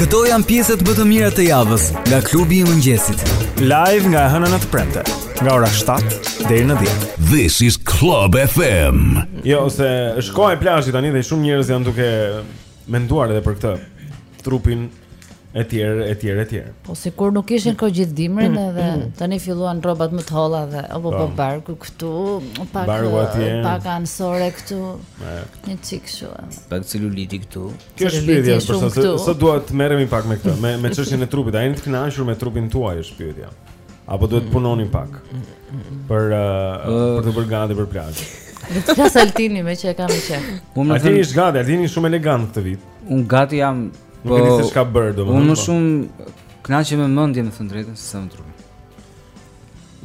Këto janë pjesët më të mira të javës nga klubi i mëngjesit. Live nga e hëna në të premte, nga ora 7 deri në 10. This is Club FM. Jo, se është koha e plazhit tani dhe shumë njerëz janë duke menduar edhe për këtë trupin e tjerë e tjerë e tjerë. Po sikur nuk kishin kohë gjithë dimrin mm. edhe mm. tani filluan rrobat më të holla dhe apo po, po. barku këtu, pak barku atje. Pak anësore këtu. Një çik kështu. Pak celuliti këtu. Kjo është pyetja për sot, sot dua të merremi pak me këtë, me me çështjen e trupit. A jeni të kënaqur me trupin tuaj është pyetja. Apo duhet të punoni pak për uh, për të bërë gati për plazh. Do të flas Altini meqë e kam qejf. Unë më thënë është gati, Altini shumë elegant këtë vit. Unë gati jam. Nuk e di po, se ç'ka bërë domethënë. Unë më, po, shumë kënaqem me mendjen, me thënë të drejtën, sesa me trupin.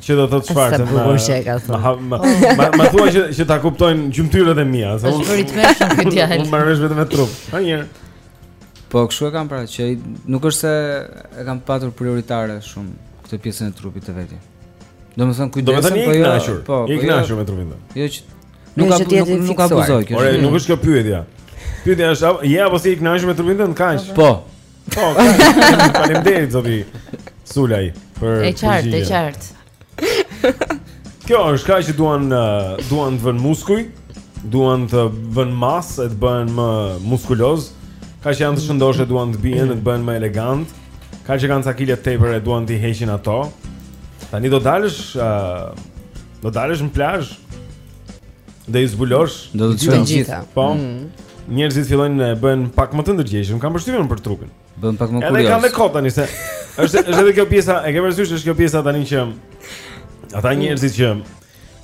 Çë do thotë, çfarë? Sa bukur që e ka thënë. Ma thua që që ta kuptojnë gjymtyrët e mia, se unë. Është ritmëshëm ky djalë. Unë marr vesh vetëm me trup. Ha një herë. Po kshu e kam pra që nuk është se e kam patur prioritare shumë këtë pjesën e trupit të vetë. Domethënë kujdesem po jo. Po, i kënaqur me trupin. Jo që nuk ka nuk, nuk abuzoj kjo. Ore, nuk është kjo pyetja. Pyetja është je apo s'je i kënaqur me trupin tënd kaq? Po. Po, faleminderit zoti Sulaj për E qartë, e qartë. Kjo është ka që duan uh, duan të vënë muskuj, duan të vënë masë, të bëhen më muskuloz. Ka që janë të shëndoshë, duan të bien, të bëhen më elegant. Ka që kanë ca kile të tepër e duan t'i heqin ato. Tani do dalësh, uh, do dalësh në plazh, dhe i zbulosh do ti të gjitha. Po. Mm. Njerëzit fillojnë të bëhen pak më të ndërgjegjshëm, kam përshtypjen për trupin. Bëhen pak më kurioz. Edhe kanë kota tani se është është edhe kjo pjesa, e ke parasysh është kjo pjesa tani që ata mm. njerëzit që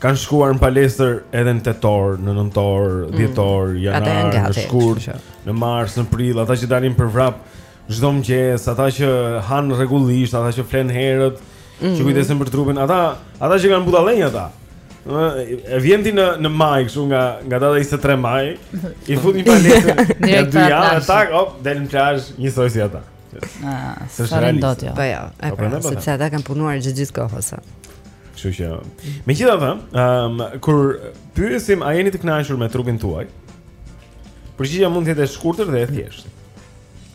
kanë shkuar në palestër edhe në tetor, në nëntor, mm. dhjetor, janar, në shkurt, në mars, në prill, ata që dalin për vrap Çdo mëngjes, ata që han rregullisht, ata që flenë herët, mm -hmm. që mhm. kujdesen për trupin, ata ata ça ka, budallenj ata. E vjen ti në në maj kështu nga nga data 23 maj, i fut një palestër në dy javë, tak, op, del në plazh njësoj si ata. Ah, s'e bën dot jo. Po jo, e po, pra, po, sepse ata kanë punuar gjithë gjithë kohën sa. Kështu që, megjithatë, ëm um, kur pyesim a jeni të kënaqur me trupin tuaj, përgjigja mund të jetë e shkurtër dhe e thjeshtë.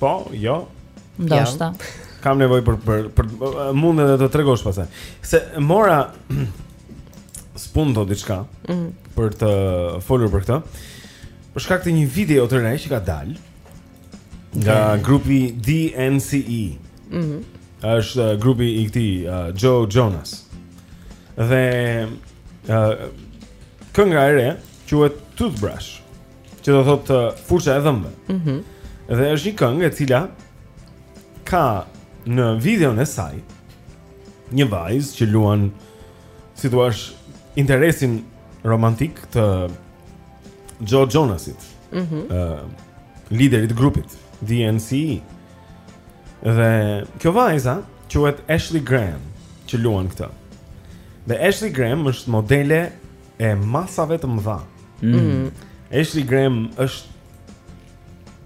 Po, jo. Ndoshta. Kam nevojë për për për mund edhe të tregosh pastaj. Se mora spunto diçka mm -hmm. për të folur për këtë. Për shkak të një video të re që ka dalë nga okay. grupi DNCE. Mhm. Mm është uh, grupi i këtij uh, Joe Jonas. Dhe uh, kënga e re quhet Toothbrush. që do thotë uh, furça e dhëmbëve. Mhm. Mm dhe është një këngë e cila ka në videon e saj një vajzë që luan si thua interesin romantik të Joe Jonasit. Mhm. Mm ë uh, liderit të grupit DNCE. Dhe kjo vajza quhet Ashley Graham që luan këtë. Dhe Ashley Graham është modele e masave të mëdha. Mm. Mm. Ashley Graham është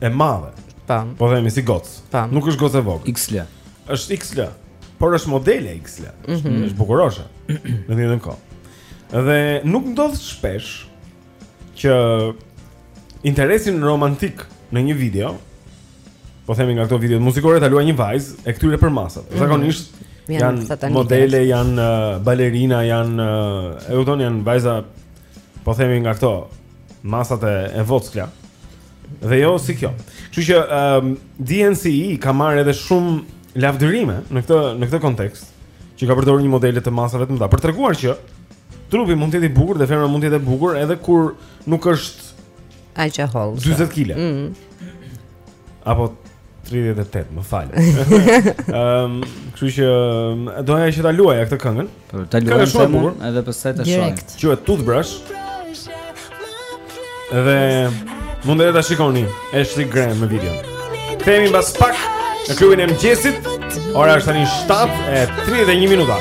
e madhe. Tam. Po themi si goc. Tam. Nuk është goc e vogël. XL. Është XL. Por është modele XL. Mm -hmm. Është bukuroshe. Në të njëjtën kohë. Dhe nuk ndodh shpesh që interesin romantik në një video po themi nga këto videot muzikore ta luajë një vajzë e këtyre përmasave. Mm -hmm. Zakonisht janë janë modele, janë uh, balerina, janë uh, e udhon janë vajza po themi nga këto masat e, e vockla. Dhe jo si kjo. Kështu që um, ehm, DNCE ka marrë edhe shumë lavdërime në këtë në këtë kontekst që ka përdorur një modele të masave të mëdha për treguar që trupi mund të jetë i bukur dhe femra mund të jetë e bukur edhe kur nuk është Aq e hollë. 40 kg. Mhm. Apo 38, më fal. Ehm, kështu që ehm, doja që ta luaja këtë këngën. Po ta luajmë, shumë bukur, edhe pse ta shoh. Direkt. Quhet Toothbrush. Edhe mund edhe ta shikoni Ashley Graham në video. Kthehemi mbas pak në klubin e mëngjesit. Ora është tani 7:31 minuta.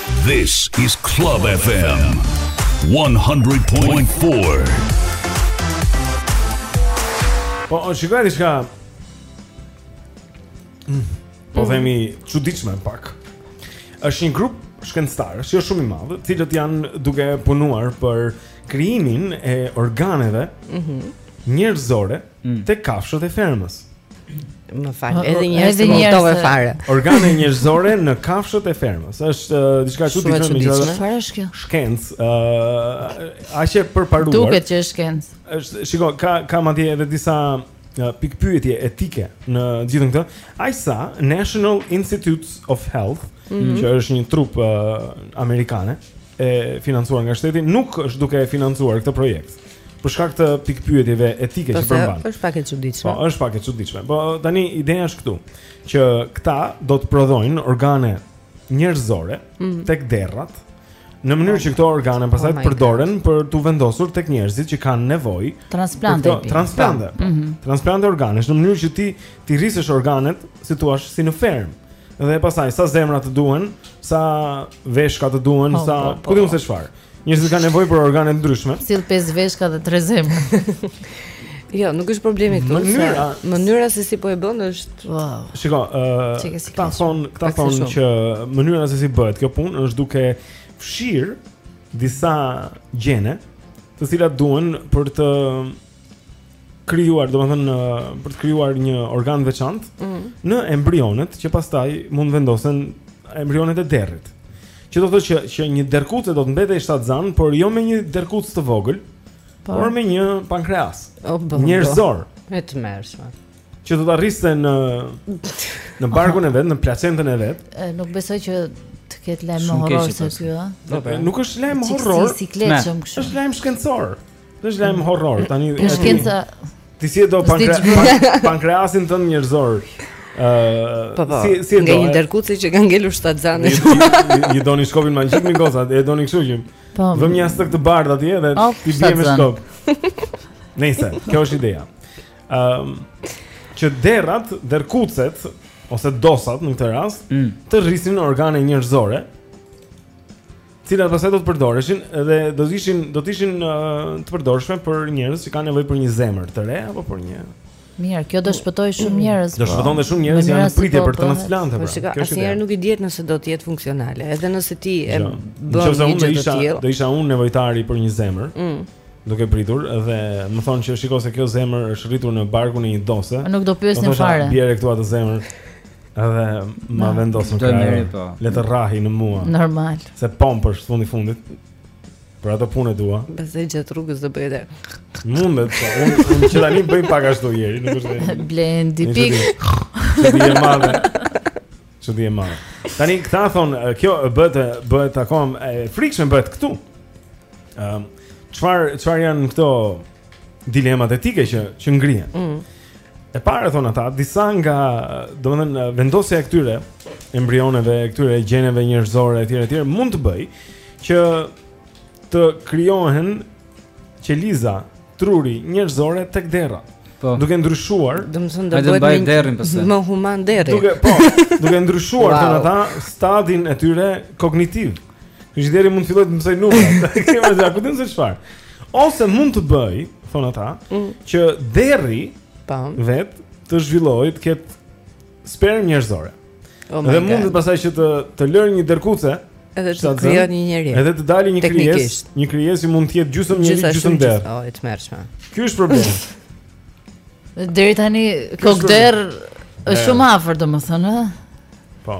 This is Club FM 100.4. Po, po shikoja diçka. Mm. Po themi çuditshme pak. Është një grup shkencëtarësh, jo shumë i madh, të cilët janë duke punuar për krijimin e organeve. Mhm. Mm njerëzore Mm. Te kafshët e fermës. Më fal, edhe një herë më habite fare. Organe njerëzore në kafshët e fermës. Është uh, diçka çudi që më thonë. Çfarë është kjo? Shkencë. Ëh, uh, aq e përparuar. Duket që është shkencë. Është, shiko, ka ka madje edhe disa uh, pikëpyetje etike në gjithën këtë. Aq sa National Institutes of Health, mm -hmm. që është një trup uh, amerikane e financuar nga shteti, nuk është duke e financuar këtë projekt. për shkak të pikëpyetjeve etike që përmban. Është pak e çuditshme. Po, është pak e çuditshme. Po tani ideja është këtu, që këta do të prodhojnë organe njerëzore mm. tek derrat në mënyrë që këto organe oh pastaj të përdoren për t'u vendosur tek njerëzit që kanë nevojë transplante. Transplante. Po. Mhm. Transplante organesh në mënyrë që ti t'i rrisësh organet, si thua, si në fermë. Dhe pastaj sa zemra të duhen, sa veshka të duhen, oh, sa po, po. ku di unë se çfarë. Njerëzit kanë nevojë për organe të ndryshme. Sill pesë veshka dhe tre zemra. Jo, nuk është problemi këtu. Mënyra, mënyra se si po e bën është. Wow. Shiko, ë, uh, këta thonë, këta thonë që mënyra se si bëhet kjo punë është duke fshirë disa gjene, të cilat duhen për të krijuar, domethënë uh, për të krijuar një organ të veçantë mm -hmm. në embrionet që pastaj mund të vendosen embrionet e derrit. Që do të thotë që që një derrkuce do të mbetej shtatzënë, por jo me një derrkuc të vogël, po. por me një pankreas. Oh, po, po. Njerëzor. E tmerrshme. Që do ta rriste në në barkun e vet, në placentën e vet. Nuk besoj që të ketë lajm horror se ky, ëh. Nuk është lajm horror. Si sikletshëm kështu. Është lajm shkencor. Është lajm horror tani. Shkenca, ti si e do pankreasin pankreasin tënd njerëzor. Ëh, uh, po, po. si si e do? Nga një derrkuce që ka ngelur shtatzënë. Ju doni shkopin magjik me goza, e doni kështu që. Po. Vëmë një ashtu të bardhë atje dhe oh, ti bie me shkop. Nëse, kjo është ideja. Ëm um, që derrat, derrkucet ose dosat në këtë rast, mm. të rrisin organe njerëzore. cilat pastaj do të përdoreshin dhe do të ishin do të ishin të përdorshme për njerëz që kanë nevojë për një zemër të re apo për një Mirë, kjo do shpëtojë shumë njerëz. Do po. shpëton dhe shumë njerëz janë në pritje po për transplante. Po, pra. shiko, asnjëherë nuk i dihet nëse do të jetë funksionale, edhe nëse ti e jo. bën një gjë të tillë. Do isha unë nevojtari për një zemër. Mm. Duke pritur dhe më thonë që shiko se kjo zemër është rritur në barkun e një dose. Nuk do pyesja fare. Bjere këtu atë zemër. Edhe ma vendos në kraharor. Le të rrahë në mua Normal Se pompë është, fundi i fundit Për atë punë e dua Besoj gjatë rrugës do bëhet Mundet po Unë unë, që tani bëj pak ashtu njeri Nuk është dhe Blendi pik Çudi e madhe Çudi e madhe Tani këta thonë Kjo bëhet Bëhet akoma e frikshme bëhet këtu um, Çfarë, çfarë janë këto dilemat etike që që ngrihen. Mm. E para thonë ata, disa nga, domethënë vendosja e këtyre embrioneve, e këtyre gjeneve njerëzore etj etj mund të bëjë që të krijohen qeliza truri njerëzore tek derra. Po. Duke ndryshuar, domethënë do të bëhet derrin pse? Më human derri. Duke po, duke ndryshuar wow. ata stadin e tyre kognitiv. Frizideri mund të fillojë të mësojë numra. Kemi ja ku din se çfarë. Ose mund të bëjë, thonë ata, mm. që derri pa po. vetë të zhvillojë të ketë spermë njerëzore. Oh dhe mund të pastaj që të të lërë një derrkuce edhe të krijohet një njeri. Edhe të dalë një krijesë, një krijesë që mund të jetë gjysmë njeri, gjysmë derr. Oh, e tmerrshme. Ky është problemi. Deri tani kokder është shumë afër, domethënë, ëh. Po.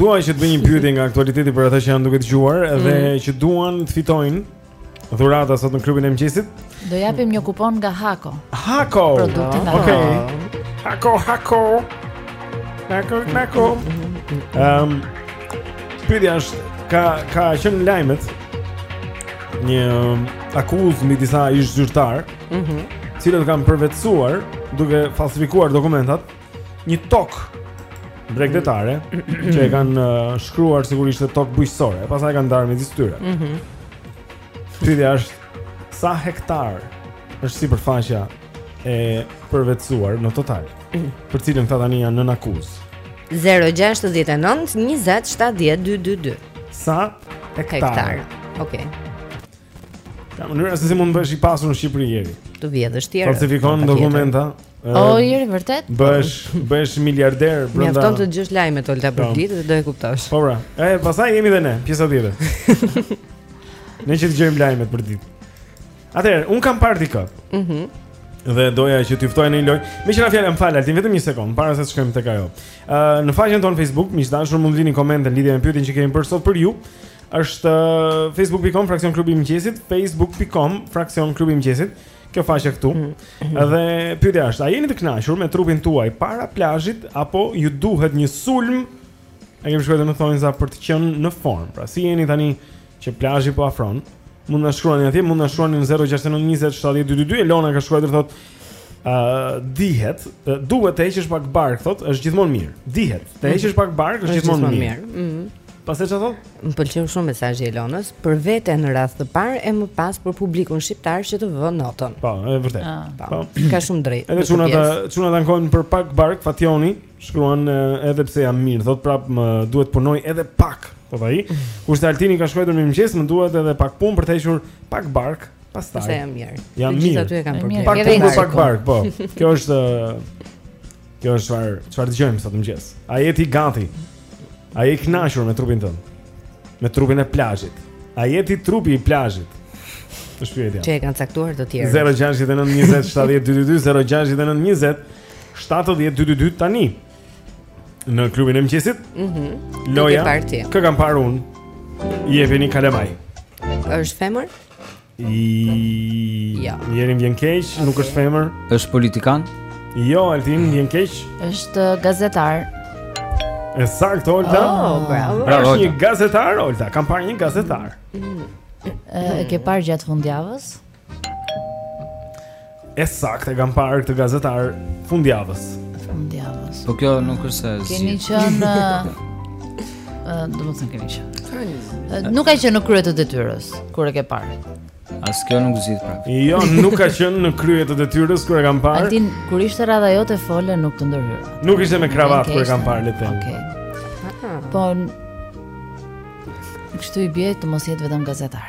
Dua që të bëj një pyetje nga aktualiteti për ata që janë duke dëgjuar mm. dhe që duan të fitojnë dhurata sot në klubin e mëngjesit. Do japim një kupon nga Hako. Hako. Produkti nga Hako. Okej. Hako, Hako. Hako, Hako. Ehm. Pyetja është ka ka qenë në lajmet një um, akuzë mbi disa ish zyrtarë, mhm, mm të cilët kanë përvetësuar duke falsifikuar dokumentat. një tokë bregdetare që e kanë uh, shkruar sigurisht tokë bujqësore, e pastaj e kanë ndarë midis tyre. Mm -hmm. Pyetja është sa hektarë është sipërfaqja e përvetësuar në total, për të cilën këta tani janë nën akuzë. 069 20 70 222. Sa hektarë? hektarë. Okej. Okay. Ka mënyra se si mund të bëhesh i pasur në Shqipëri njeri. Të vijë vështirë. Falsifikon dokumenta. O njeri vërtet? Bëhesh, bëhesh miliarder brenda. Mjafton të dëgjosh lajmet e Oltës për po. ditë dhe do e kuptosh. Po bra. E pastaj jemi dhe ne, pjesa tjetër. ne që dëgjojmë lajmet për ditë. Atëherë, unë kam parë dikë. Mhm. Mm dhe doja që t'ju ftoja në një lojë. Meqë ra fjala, më fal, Altin vetëm një sekondë para se të shkojmë tek ajo. Ë, uh, në faqen tonë Facebook, miq të dashur, mund të lini komente në lidhje me pyetjen që kemi për sot për ju. Është uh, facebook.com fraksion klubi i mëngjesit, facebook.com fraksion klubi i mëngjesit. Kjo faqe këtu. Mm. Dhe pyetja është, a jeni të kënaqur me trupin tuaj para plazhit apo ju duhet një sulm? E kemi shkruar në thonjëza për të qenë në formë? Pra si jeni tani që plazhi po afron? Mund na shkruani atje, mund na shkruani në 0692070222. Elona ka shkruar thotë Ë uh, dihet, uh, duhet të heqësh pak bark, thotë, është gjithmonë mirë. Dihet, të mhm. heqësh pak bark është gjithmonë mirë. mirë. Mm -hmm. Pastaj çfarë thotë? Më pëlqeu shumë mesazhi i Elonës, për vete në radhë të parë e më pas për publikun shqiptar që të vë notën. Po, është e vërtetë. Ah. Po. Ka shumë të drejtë. Edhe çunat, çunat ankohen për pak bark, Fatjoni. Shkruan edhe pse jam mirë, thotë prapë më duhet të punoj edhe pak, thotë ai. Kurse Altini ka shkruar mirëmëngjes, më duhet edhe pak punë për të hequr pak bark, pastaj. Sa jam mirë. Jam mirë. Të gjithë aty e kanë problemin. Pak punë, pak bark, po. Kjo është Kjo është çfarë çfarë dëgjojmë sot në mëngjes. A je ti gati? A je i kënaqur me trupin tënd? Me trupin e plazhit. A je ti trupi i plazhit? Kjo është pyetja. Që e kanë caktuar të tjerët. 069 20 70 222 069 20 7:22 tani në klubin e mëngjesit. Mhm. Mm Loja. Kë kam parë unë? Jepini kalamaj. Është femër? Jo. Jeni vjen keq, okay. nuk është femër. Është politikan? Jo, Altin vjen keq. Është gazetar. E saktë Olta. Oh, bravo. Bravo. Është një gazetar Olta, kam parë një gazetar. Mm. E ke parë gjatë fundjavës? E sakt e kam parë këtë gazetar në fundjavë. Fundjavës. Po kjo nuk është se zgjidh. Keni qenë ë domethënë keni qenë. Nuk ka qenë në krye të detyrës kur e ke parë. As kjo nuk zgjidh prap. Jo, nuk ka qenë në krye të detyrës kur e kam parë. Altin kur ishte radha jote fole nuk të ndërhyra. Nuk ishte me kravatë kur e kam parë le të them. Okej. Po kështu i bie të mos jetë vetëm gazetar.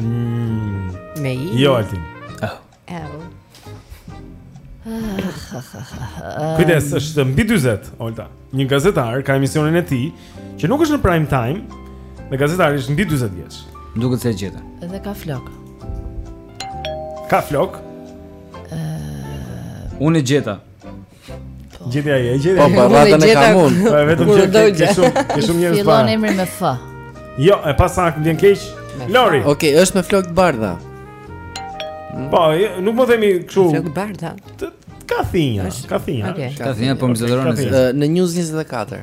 Mm. Me i. Jo altin. Oh. Oh. Kujdes, është mbi 40, Olta. Një gazetar ka emisionin e tij që nuk është në prime time, dhe gazetari është mbi 40 vjeç. Duket se e gjeta. Dhe ka flokë. Ka flokë? Ëh. Uh... Unë e gjeta. Gjeti ai, e gjeti. Po, po, radhën e kam unë. Po vetëm që ke shumë, ke shumë njerëz pa. Fillon emri me F. Jo, e pasaktë vjen keq. Lori. Okej, okay, është me flokë të bardha. Mm. Po, jo, nuk e themi kështu. Flokë të bardha. Ka thinja, ka thinja. Ka thinja po mbizotëron. Në News 24.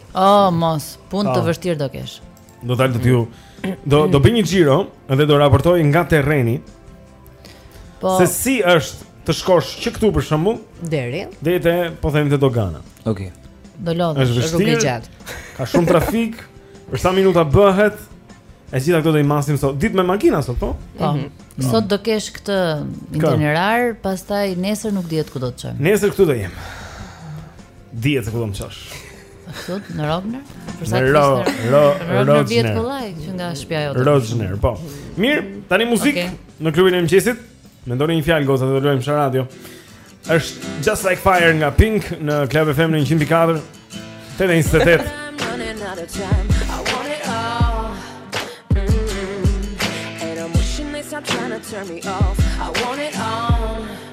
Oh, mos, punë oh. të vështirë do kesh. Do dal te ti. Do do bëj një xhiro dhe do raportoj nga terreni. Po. Se si është të shkosh që këtu për shembull? Deri. Deri te, po themi te dogana. Okej. Okay. Do lodhem, është rrugë e gjatë. Ka shumë trafik. Për sa minuta bëhet? Të gjitha këto do i masim sot. Ditë me makina sot, po? Po. Mm -hmm. Sot do kesh këtë itinerar, pastaj nesër nuk dihet ku do të çojmë. Nesër këtu do jem. Dihet se ku do më çosh. Sot në Rogner? Për sa te Ro, ro, Rogner vjen kollaj që nga shtëpia jote. Rogner, po. Mirë, tani muzikë okay. në klubin e mëngjesit. Mendoni një fjalë goca të luajmë në radio. Është Just Like Fire nga Pink në Club FM në 104. Te dhe instetet. Trying to turn me off, I want it all.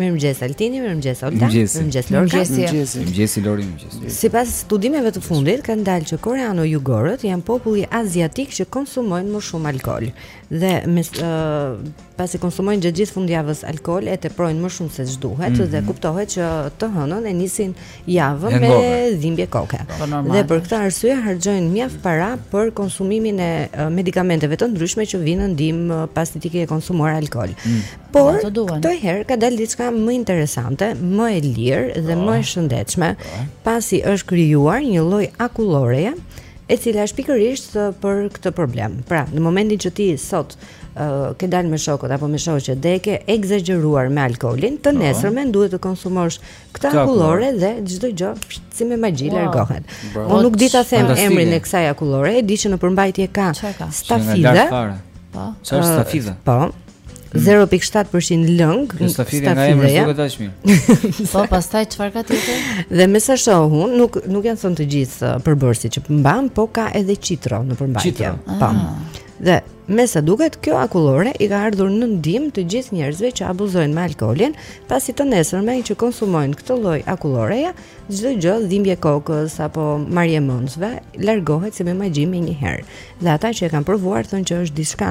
Mirëmëngjes Altini, mirëmëngjes Olta, mirëmëngjes Lori. Mirëmëngjes, mirëmëngjes Lori, mirëmëngjes. Sipas studimeve të fundit kanë dalë që koreano-jugorët janë populli aziatik që konsumojnë më shumë alkool. Dhe me uh, pasi konsumojnë gjatë gjithë fundjavës alkool e teprojnë më shumë se ç'duhet mm -hmm. dhe kuptohet që të hënën e nisin javën me dhimbje koke. Po, dhe për këtë arsye harxhojnë mjaft para për konsumimin e uh, medikamenteve të ndryshme që vijnë në ndihmë uh, pasi ti ke konsumuar alkool. Mm. Por këtë herë ka dalë diçka më interesante, më e lirë dhe më e po. shëndetshme, po. pasi është krijuar një lloj akulloreje e cila është pikërisht për këtë problem. Pra, në momentin që ti sot uh, ke dalë me shokët apo me shoqet dhe ke ekzagjeruar me alkoolin, të po. nesërmen duhet të konsumosh këtë akullore dhe çdo gjë si me magji wow. largohet. Unë nuk di ta them emrin e kësaj akulloreje, e di që në përmbajtje ka stafide. Po. Çfarë stafide? Po. 0.7% mm. lëng. Stafidja nga emri duket aq mirë. Po, pastaj çfarë ka tjetër? Dhe me sa shoh unë, nuk nuk janë thënë të gjithë uh, përbërësit që mban, po ka edhe qitro në përmbajtje. Qitro. Po. Ah. Dhe me sa duket, kjo akullore i ka ardhur në ndihmë të gjithë njerëzve që abuzojnë me alkoolin, pasi të nesërmen që konsumojnë këtë lloj akulloreja, çdo gjë, dhimbje koke apo marrje mendsh, largohet si me magji menjëherë. Dhe ata që e kanë provuar, thënë që është diçka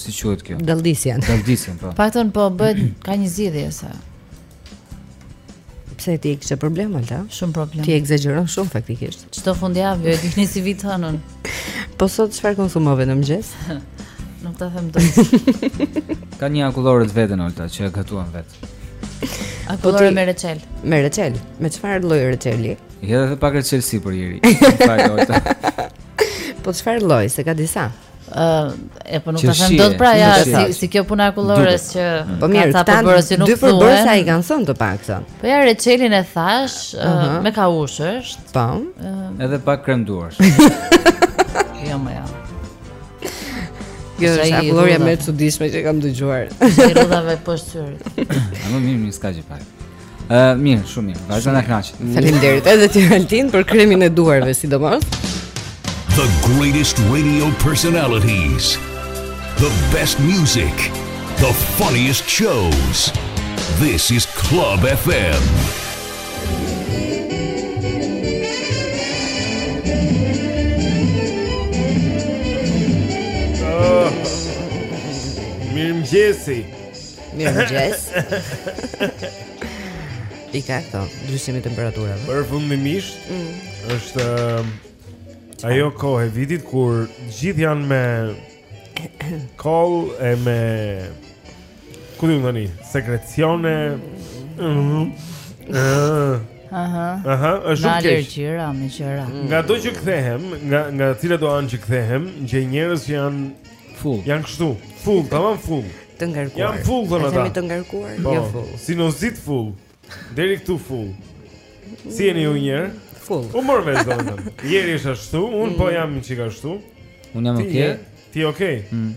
si quhet kjo? Dalldisjen. Dalldisjen, po. Të paktën po bëhet ka një zgjidhje sa. Pse ti ke këtë problem Olta? Shumë problem. Ti ekzagjeron shumë faktikisht. Çdo fundjavë e dini si vi të hënën. Po sot çfarë konsumove në mëngjes? Nuk ta them dot. ka një akullore të vetën Olta që e gatuan vetë. Po akullore me reçel. Me reçel. Me çfarë lloj reçeli? I hedh edhe pak reçel sipër Jeri. Po çfarë lloj? Se ka disa. e po nuk ta them dot pra ja si, si kjo puna e akullores që po mirë ta përbërësit nuk dy përbërës i kanë thënë të paktën po ja reçelin e thashë uh -huh. me kaush është po uh, edhe pak krem duarsh jo more jo Kjo është akullorja më e çuditshme që kam dëgjuar Në rrudhave poshtë syrit A më mirë një s'ka gjë fare Ë, uh, mirë, shumë mirë. Vazhdo na kënaq. Faleminderit edhe ti Altin për kremin e duarve, sidomos. The greatest radio personalities. The best music. The funniest shows. This is Club FM. Ah. Mirëmëngjesi Mirëmëngjes I ka këto, ndryshimi temperaturave Përfundimisht mm. është um, Ajo kohë e vitit kur të gjithë janë me kollë e me ku di unë tani, sekrecione mm. Aha. Aha, është shumë keq. Nga gjëra, me gjëra. Ngado që kthehem, nga nga cilado anë që kthehem, gjej njerëz që janë Full. Jan kështu. Full, tamam full. Të ngarkuar. Jan full thonë ata. Janë të ngarkuar, po, jo full. Sinuzit full. Deri këtu full. Si jeni ju një herë? Full. U mor vesh domethënë. Jeri është ashtu, un po mm. jam një çik ashtu. Un jam okay. Ti okay? Mm.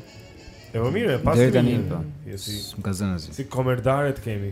E vëmire, po pas të një. Po. Si më ka zënë asgjë. Si komerdaret kemi.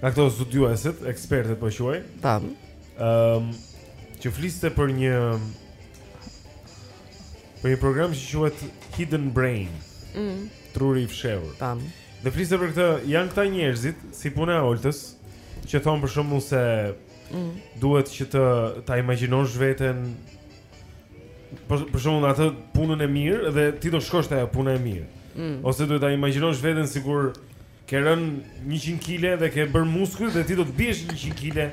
Nga këto studiueset, ekspertet po quaj. Tam. Ëm um, që fliste për një për një program që quhet Hidden Brain. Mm. Truri i fshehur. Tam. Dhe fliste për këtë, janë këta njerëzit si puna e Oltës që thon për shembull se mm. duhet që të ta imagjinosh veten për për shembull atë punën e mirë dhe ti do shkosh te ajo puna e mirë. Mm. Ose duhet ta imagjinosh veten sikur Ke rënë 100 kg dhe ke bërë muskuj dhe ti do të biesh 100 kg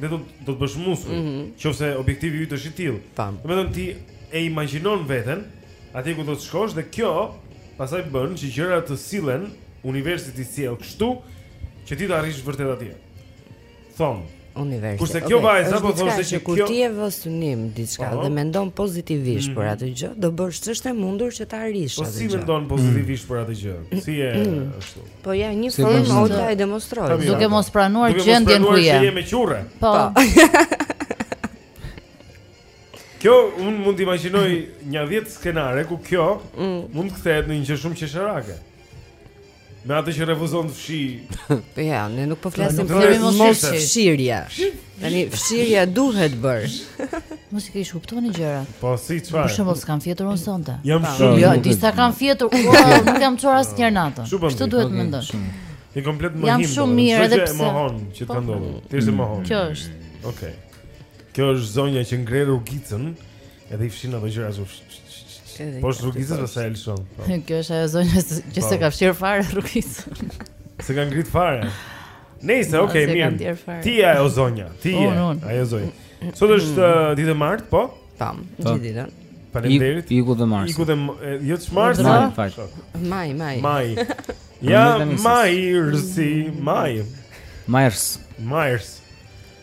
dhe do do të bësh muskuj. Mm -hmm. Qoftë se objektivi yt është i tillë. Domethënë ti e imagjinon veten atje ku do të shkosh dhe kjo pastaj bën që gjërat të sillen, universi t'i sjell kështu që ti të arrish vërtet atje. thon. Universi. Kurse kjo okay. vajza po thoshte se kur kjo... ti e vë synim diçka dhe mendon pozitivisht mm. për atë gjë, do bësh ç'është e mundur që ta arrish po atë gjë. Po si mendon pozitivisht mm. për atë gjë? Si e mm. ashtu? Po ja një si formë ojta e demonstroj. Po, duke mos pranuar gjendjen ku je. Duke mos pranuar që je me qurra. Po. po. kjo un mund të imagjinoj një 10 skenare ku kjo mm. mund të kthehet në një gjë shumë qesharake. Me atë që refuzon të fshi. Po ja, ne nuk po flasim për mos fshirje. Tani fshirja duhet bër. Mos i kish kuptuar në gjëra. Po si çfarë? Për shembull, s'kam fjetur unë sonte. Jam po. shumë. Jo, ti sa kam fjetur, nuk jam çuar asnjëherë natën. Kështu duhet të mendosh. Ti komplet mohim. Jam shumë mirë edhe pse. Jam shumë mirë edhe pse. Ti e mohon që të po. ndodhur. Ti e mohon. Kjo është. Okej. Kjo është zonja që ngre rrugicën, edhe i fshin ato gjëra ashtu. Po është rrugicës pas e lëshon? Po. Kjo është ajo zonja që po. s'e ka fshir fare rrugicën. S'e ka ngrit fare. Nice, okay, mirë. Ti je ajo zonja, ti je ajo zonja. Sot është mm. uh, ditë e martë, po? Tam, gjithë ditën. Faleminderit. Iku dhe Mars. Iku dhe jo të Mars, po. Maj, maj. Maj. Ja, maj, rsi, maj. Mars. Mars.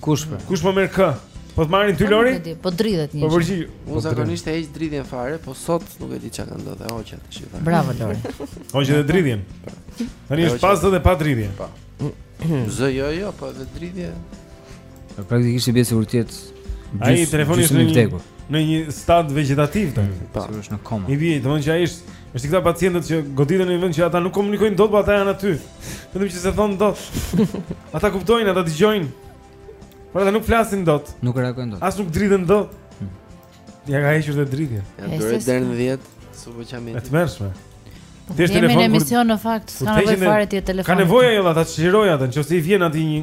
Kush pra? Kush po merr kë? Po të marrin ty Lori? Po dridhet një. Po përgjigj. Unë po zakonisht e heq dridhjen fare, po sot nuk e di ça ka ndodhur, e hoqa tash. Bravo Lori. Hoqe dhe dridhjen. Tani është pa zë dhe pa dridhje. Po. Zë jo jo, po dhe dridhje. Po praktikisht i bie sikur të jetë Ai telefoni është në një në një stat vegjetativ tani. Po, është në koma. I vjen, domethënë që ai është Është këta pacientët që goditen në një vend që ata nuk komunikojnë dot, por ata janë aty. Vetëm që s'e thonë dot. Ata kuptojnë, ata dëgjojnë. Por ata nuk flasin dot. Nuk reagojnë dot. As nuk dridhen dot. Hmm. Ia ka hequr të dridhjen. Ja dore deri në 10, s'u po çam mirë. E tmerrshme. Po, Ti je në emision në fakt, s'ka nevojë fare t'i telefonosh. Ka nevojë ajo ta çlirojë atë, nëse i vjen aty një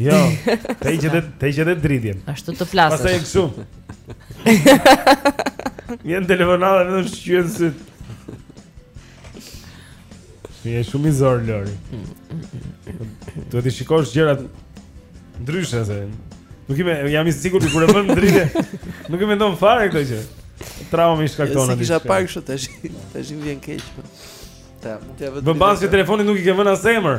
Jo, ta heqë, ta heqë dridhjen Ashtu të flasës Pastaj kështu Vjen telefonata i shqyen sytë Më e shumë e zor, Lori Të t'i shikosh gjërat Ndryshe nëse Nuk ime, jam i sigurt që kur e vë në dridhje Nuk i mendon fare këto që Trauma më shkakton S'i kisha parë kështu të shi Të shi vjen keq Vë bast që telefonit nuk i ke vënë as emër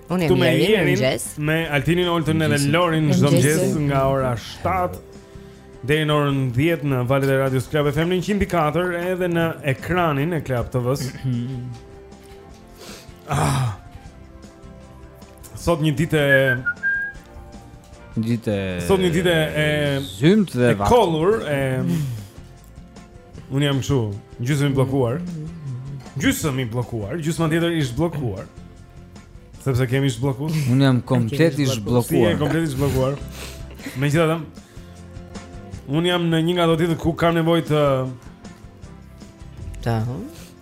Unë jam Jeri, mirëmëngjes. Me Altinin, Oltën edhe Lorin çdo mëngjes nga ora 7 deri në orën 10 në valët e radios Club FM në 104 edhe në ekranin e Club TV-s. ah. Sot një ditë një ditë Sot një ditë e zymtë dhe e kollur e Unë jam kështu, gjysëm i bllokuar. Gjysëm i bllokuar, gjysma tjetër i zhbllokuar. Sepse kemi zhbllokuar. Unë jam komplet i zhbllokuar. Ti je komplet i zhbllokuar. Megjithatë, unë jam në një nga ato ditë ku kam nevojë të ta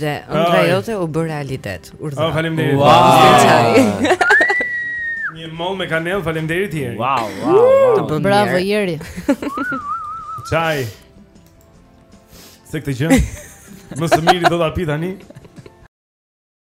Dhe ëndra jote u bë realitet. Urdhëro. Oh, faleminderit. Wow. Një mollë me kanellë, faleminderit ti. Wow, wow, wow. Bravo Jeri. Çaj. Se këtë gjë. Më së miri, do ta pi tani.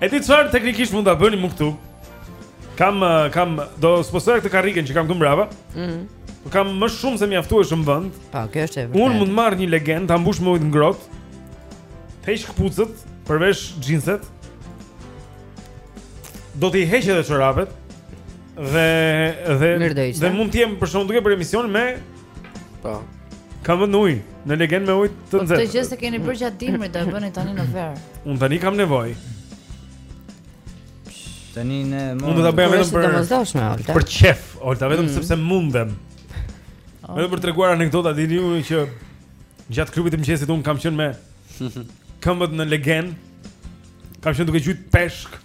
E di çfarë, teknikisht mund ta bënim këtu? Kam kam do spostoja këtë karrigen që kam këtu mbrapa. Mhm. Mm po kam më shumë se mjaftueshëm vend. Po, kjo është e vërtetë. Unë mund të marr një legen, ta mbush me ujë të ngrohtë. Të heq këpucët, përvesh xhinset. Do t'i heq edhe çorapet. Dhe dhe dhe mund të jem për shembull duke bërë emision me Po. Këmbët në ujë, në legen me ujë të po, nxehtë. Këtë gjë s'e keni bërë gjatë dimrit, do e bëni tani në verë. Unë tani kam nevojë. Tani ne mund. Unë do ta bëj vetëm për. Domosdoshme, Olta. Për qejf, Olta, vetëm mm. sepse mundem. Okay. Vetëm për të treguar anekdota dini ju që gjatë klubit të mëngjesit unë kam qenë me këmbët në legen. Kam qenë duke gjuajtur peshk.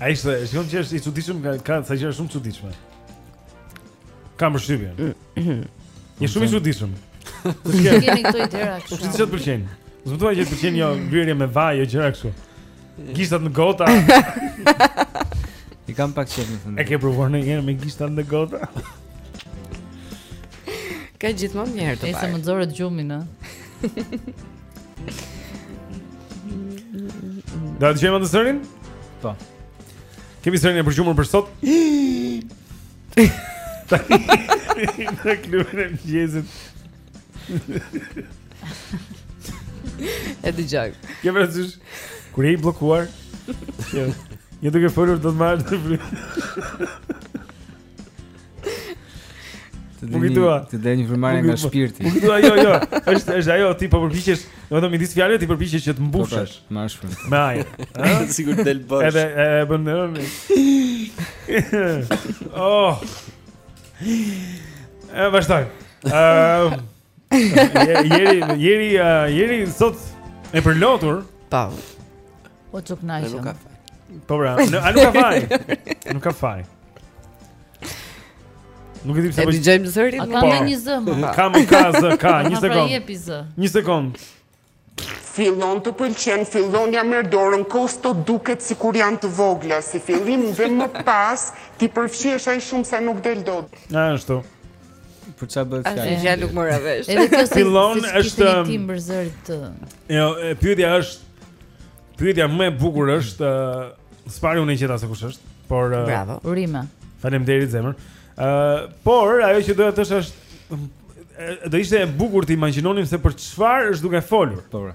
A ishte, është shumë që është i çuditshëm, ka ka sa gjëra shumë çuditshme. Kam përshtypjen. Je shumë i çuditshëm. Të Ti kemi. kemi këto gjëra Ti çfarë kështu. të pëlqen? S'më thua që të pëlqen jo lyerje me vaj, jo gjëra kështu. Gishtat në gota, I kam pak qejf në fund. e ke provuar ndonjëherë me gishtat në gota? Ka gjithmonë një herë të Ai se parë. më nxori gjumin, ë. Do të gjejmë zërin? Po Kemi zërin e përgjumur për sot Ta i Në klubin e mëngjesit E të gjak Kje për atësysh Kur je i bllokuar Një duke folur do të marrë të fri Ti di, ti di frymëmarrje nga shpirti. Nuk dua, jo, jo. Është është ajo ti po përpiqesh, domethënë midis fjalëve ti përpiqesh që të mbushësh. Po, po, mushkëri. Me ajër. Ëh, sigurt del bosh. Edhe e bën më. Oh. E vazhdoj. Ëm. Jeri, jeri, jeri sot e përlotur. Po. Po ç'u na jeni. Po bra, nuk ka faj. Nuk ka faj. Nuk e di pse po. E dëgjojmë zërin. A ka po. ndonjë zë më? Ka, ka zë, ka, një pra sekond. Një sekond. Fillon të pëlqen, fillon ia merr dorën Kostot duket sikur janë të vogla si fillim dhe më pas ti përfshihesh aq shumë sa nuk del dot. Ashtu. Për çfarë bëhet fjalë? Asgjë nuk mora vesh. Edhe kjo fillon është një timbër zëri të. Jo, pyetja është pyetja më e bukur është s'pari unë e gjeta se kush është, por Bravo. Urime. Faleminderit zemër. Ë, por ajo që doja të thoja është e, do ishte e bukur të imagjinonim se për çfarë është duke folur. Po bra.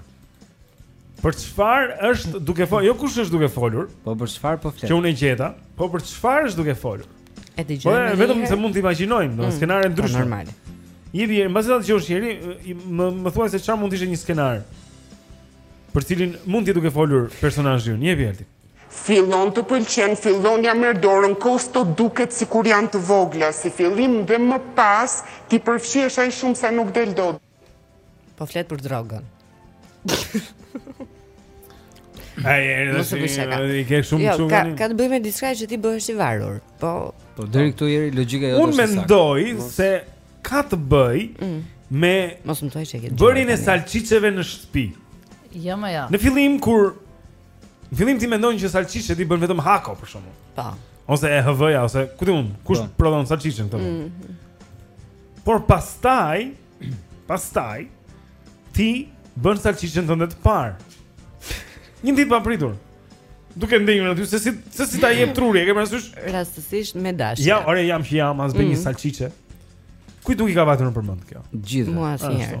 Për çfarë është duke folur? Jo kush është duke folur, Po për çfarë po flet? që unë e gjeta, po për çfarë është duke folur. E Po dëgjojmë. e, edhe vetëm njëherë? se mund të imagjinojmë, Mm, domethënë skenare Po, ndryshme. normal. Jeri, mbasi ta dëgjosh Jeri, i- më më thuaj se çfarë mund të ishte një skenar për cilin mund të jetë duke folur personazhi ynë. Jepi Altin. Fillon të pëlqen fillon ia merr dorën kostot duket sikur janë të vogla si fillim dhe më pas ti përfshihesh aq shumë sa nuk del dot. Po flet për drogën. Ai erdhi. Mos e bësh ata. I ke shumë jo, shumë. Ka ka të bëjë me diçka që ti bëhesh i varur. Po. Po deri këtu jeri logjika jote. Unë mendoj se ka të bëjë mm. me Mos më thuaj çka ke. Bërjen e salçiçeve në shtëpi. Jo më jo. Në fillim kur Në fillim ti mendon që salçiçet i bën vetëm hako për shembull. Po. Ose EHW-ja ose ku di unë, kush po. prodhon salçiçen këtu. Mm -hmm. Por pastaj, pastaj ti bën salçiçen tënde të parë. Një ditë papritur. Duke ndenjur aty se si se si ta jep truri, e ke parasysh? Rastësisht me dashje. Ja, ore jam që jam, a s'bëj mm -hmm. një mhm. salçiçe. Kujt nuk i ka vajtur nëpër mend kjo? Gjithë. Mua asnjëherë.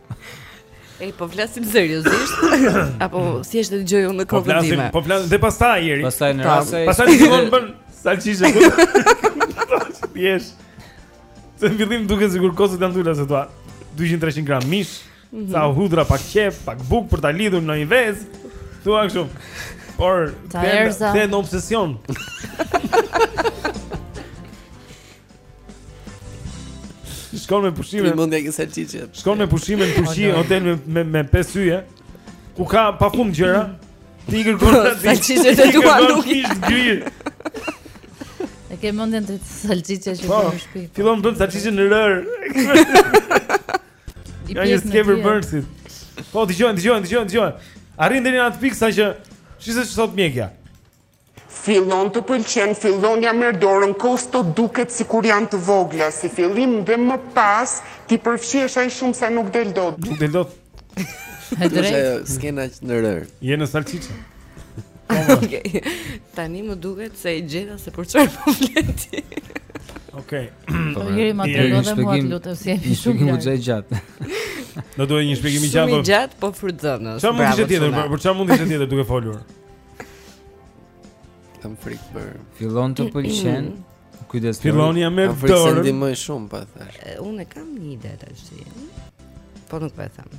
Ej, po flasim seriozisht apo thjesht e dëgjoj unë në kokën time? Po flasim, dhe pastaj ieri. Pastaj në rast se pastaj ti mund bësh salçiçe. Thjesht. Se në fillim duket sikur kostot janë të ulëta se thua 200-300 gram mish mm -hmm. Ca hudhra pak qepë, pak bukë për ta lidhur një vezë Thua kështu Por, të e në obsesion Shkon me pushime. Mendja te salçiçe. Shkon me pushime në Turqi, hotel me me, me pesë yje. Ku ka pafund gjëra? Ti kërkon salçiçe. Çiçi të dua nuk i grir. E ke mendjen te salçiçet që po, në shtëpi. Fillon bën salçiçe në rërë. Ja një skepër bërësit Po, t'i gjojnë, t'i gjojnë, t'i gjojnë, t'i gjojnë Arrin deri në atë pikë sa që Shise që sot mjekja Fillon të pëlqen fillon ia merr dorën kostot duket sikur janë të vogla si fillim dhe më pas ti përfshihesh aq shumë sa nuk del dot. Nuk del dot. E drejtë. Skena që në rërë. Je në salçiçe. Okej. Tani më duket se e gjeta se për çfarë po flet. Okej. Po njëri ma trego dhe mua të lutem se jemi shumë mirë. Shumë gjatë. Do duhet një shpjegim i gjatë. Shumë po- gjatë po frytëzon. Çfarë mund të ishte tjetër? Për çfarë mund të ishte tjetër duke folur? Kam frikë për. Fillon të pëlqen. Kujdes. Fillon ia merr dorën. Kam frikë se ndihmoj shumë po thashë. Unë kam një ide tash. Po nuk po e them.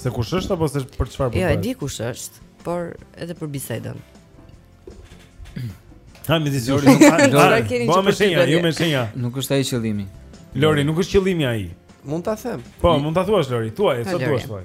Se kush është apo se për çfarë po? Jo, e di kush është, por edhe për bisedën. Ha më disi Lori, nuk ka Lori. Po më sheh, ju më shihni. Nuk është ai qëllimi. Lori, nuk është qëllimi ai. Mund ta them. Po, mund ta thuash Lori, thuaj, ça thua, thuaj.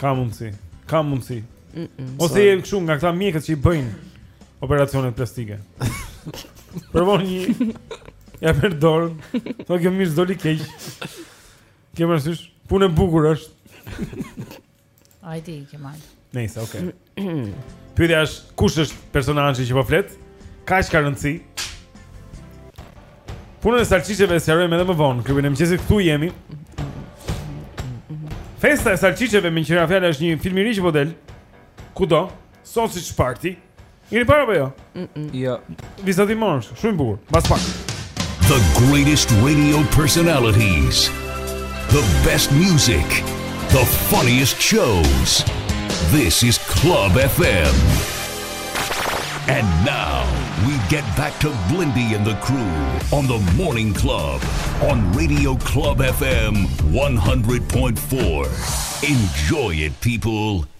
Ka mundësi, ka mundësi. Mm -mm, Ose kështu nga këta mjekët që i bëjnë operacionet plastike. Provon një Ia merr dorën Thotë kjo mirë s'doli keq Kjo më rësysh Punë e bukur është Hajde, kjo majtë Nejse, okej okay. Pyetja është kush është personazhi që po flet? Kjo ka rëndësi? Punën e salçiçeve e sqarojmë edhe më vonë. Klubi i mëngjesit këtu jemi. Festa e salçiçeve meqë ra fjala është një film i ri që po del. Kudo? Sausage Party. E keni parë apo jo? Mm -mm. Jo Visa ti morësh, bukur Mbas pak The greatest radio personalities, the best music, the funniest shows. This is Club FM. And now we get back to Blindy and the crew on the Morning Club on Radio Club FM 100.4. Enjoy it, people.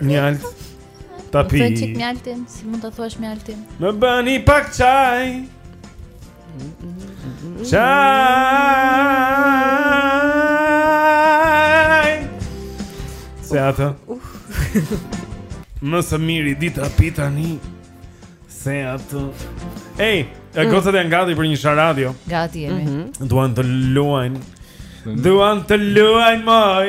Mjalt. Ta pi. Një çik mjaltin, si mund ta thuash mjaltin? Më bëni pak çaj. Çaj. Se ato. Më së miri di ta pi tani. Se ato. Ej, mm. gocët janë gati për një sharadio. Gati jemi. Mm -hmm. Duan të luajnë. Duan të luajnë moj.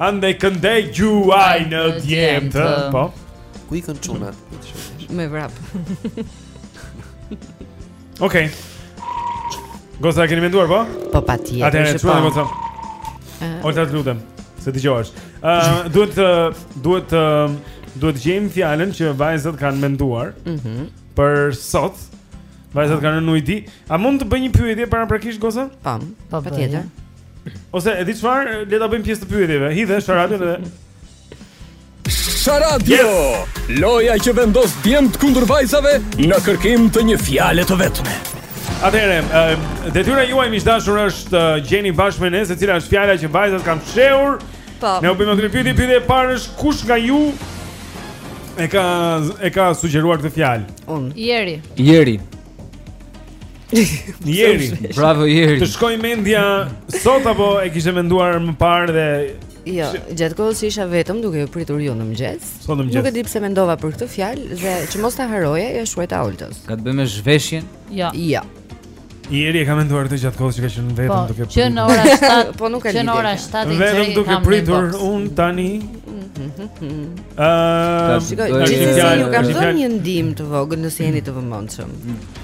Andej këndej gjuajnë djemtë Po Ku i keni çunat? Me vrap Ok goca, keni menduar, po? Po, patjetër Ate, në qëma në goca Olta të lutem Se t'i gjohesh uh, Duhet të Duhet të Duhet të gjejmë fjalën që vajzat kanë menduar mm -hmm. Për sot Vajzat kanë në nujti A mund të bëj një pyetje paraprakisht, goca? Po, po, patjetër Ose e di çfarë, le ta bëjmë pjesë të pyetjeve. Hidhe Sharadion dhe Sharadio, yes! loja që vendos djemtë kundër vajzave në kërkim të një fjale të vetme. Atëherë, detyra juaj miq të dashur është të gjeni bashkë me ne se cila është fjala që vajzat kanë fshehur. Po. Ne u bëjmë atë pyetje, pyetja e parë është kush nga ju e ka e ka sugjeruar këtë fjalë? Unë. Jeri. Jeri. Jeri, bravo Jeri. Të shkoi mendja sot apo e kishe menduar më parë dhe Jo, gjatë kohës që isha vetëm duke ju pritur ju në mëngjes. Sot në mëngjes. Nuk e di pse mendova për këtë fjalë dhe që mos ta harroja, ia shkruajta Oltës. Ka të bëjë me zhveshjen? Jo. Jo. Jeri e ka menduar këtë gjatë kohës që ka qenë vetëm po, duke pritur. Që në ora 7, po nuk e di. Që në ora 7 i Vetëm duke pritur unë tani. Ëh, shiko, ju kam dhënë një ndihmë të vogël nëse jeni të vëmendshëm. Mm.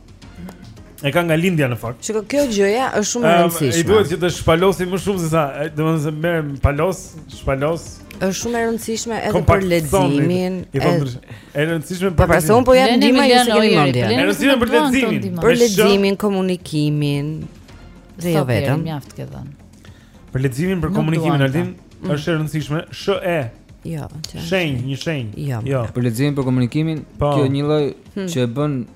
E ka nga lindja në fakt. Shiko kjo gjëja është shumë e rëndësishme. I duhet që të shpalosi më shumë se sa, domethënë se merr palos, shpalos. Është shumë e rëndësishme edhe për leximin. E rëndësishme për. Po pra, se unë po jap ndihmë ju s'e keni mendjen. E rëndësishme për leximin, për leximin, komunikimin. Dhe jo vetëm. Mjaft ke dhënë. Për leximin, për komunikimin Altin mm. është e rëndësishme. Sh e. Jo, çfarë? Shenjë, një shenjë. Jo. jo. Për leximin, për komunikimin, po. kjo një lloj hmm. që e bën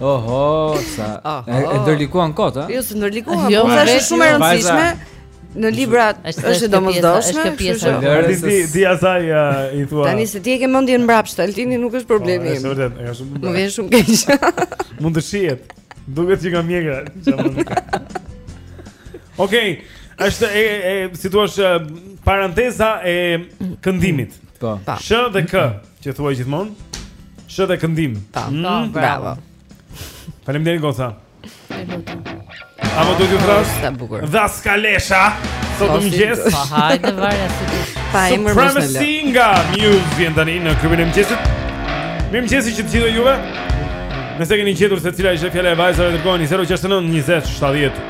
Oho, sa. E, e ndërlikuan kot, a? Jo, s'e ndërlikuan, jo, po është shumë e rëndësishme. Në libra është, është e domosdoshme, është pjesa. Ti di, di asaj uh, i thua. Tani se ti e ke mendjen mbrapsht, Altini nuk është problemi im. Po, është vërtet, është shumë. Më vjen shumë keq. Mund të shihet. Duket që nga mjekra, Okej, është e e si thua paranteza e këndimit. Po. Sh dhe K. Që thua gjithmonë? Sh dhe këndim. Po, mm, po, bravo. Faleminderit goca. Apo do të thrras. Dhaskalesha. Sot mëngjes. Pa hajde varja si ti. Pa emër mos na lër. Supremacy nga Muse vjen tani në klubin e mëngjesit. Mirëmëngjesi që të gjithë juve. Nëse keni gjetur se cila ishte fjala e vajzave, dërgoni 069 20 70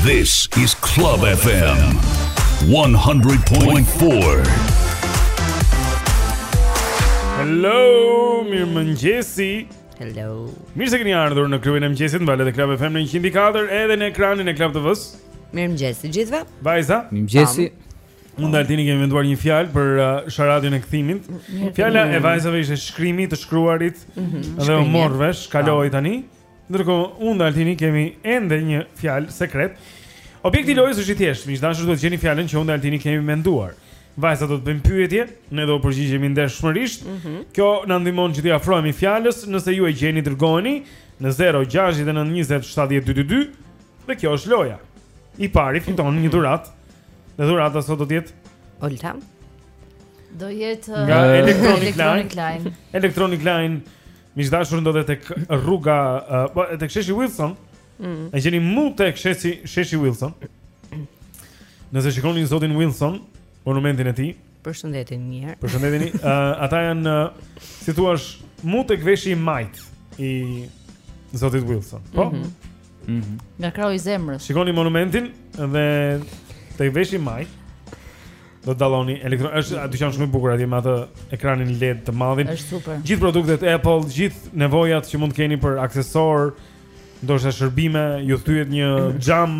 This is Club FM 100.4. Hello, mirë mëngjesi. Hello. Mirë se keni ardhur në klubin e mëngjesit në valët e Club FM në 104 edhe në ekranin e Club TV-s. Mirë mëngjesi gjithëve. Vajza. Mirë mëngjesi. Unë dhe Altini kemi menduar një fjalë për uh, sharadën e kthimit. Fjala e vajzave ishte shkrimi, të shkruarit mm -hmm. Dhe u mor vesh, kaloi tani Ndërkohë, unë dhe Altini kemi ende një fjalë sekrete. Objekti i lojës është i thjeshtë, miq të dashur, duhet të gjeni fjalën që unë Altini kemi menduar. Vajzat do të bëjmë pyetje, ne do të përgjigjemi ndershmërisht. Mm -hmm. Kjo na ndihmon që t'i afrohemi fjalës, nëse ju e gjeni dërgojeni në 069 20 70 222 dhe kjo është loja. I pari fiton mm -hmm. një dhuratë. Dhe dhurata sot do të jetë Olta. Do jetë nga uh, Electronic Line. Electronic Line. Miq të dashur, ndodhet tek rruga, po uh, tek sheshi Wilson. Mm. E gjeni mu tek sheshi sheshi Wilson. Nëse shikoni zotin Wilson, monumentin e tij. Përshëndeteni mirë. Përshëndeteni. Ë uh, ata janë uh, si të thuash mu tek veshi i majtë i zotit Wilson. Po. Mm -hmm. Mm -hmm. Nga krahu i zemrës. Shikoni monumentin dhe tek veshi i majtë. Do të dalloni elektron, është aty janë shumë bukur atje me atë ekranin LED të madhin. Është super. Gjithë produktet Apple, gjithë nevojat që mund të keni për aksesorë, ndoshta shërbime, ju thyhet një xham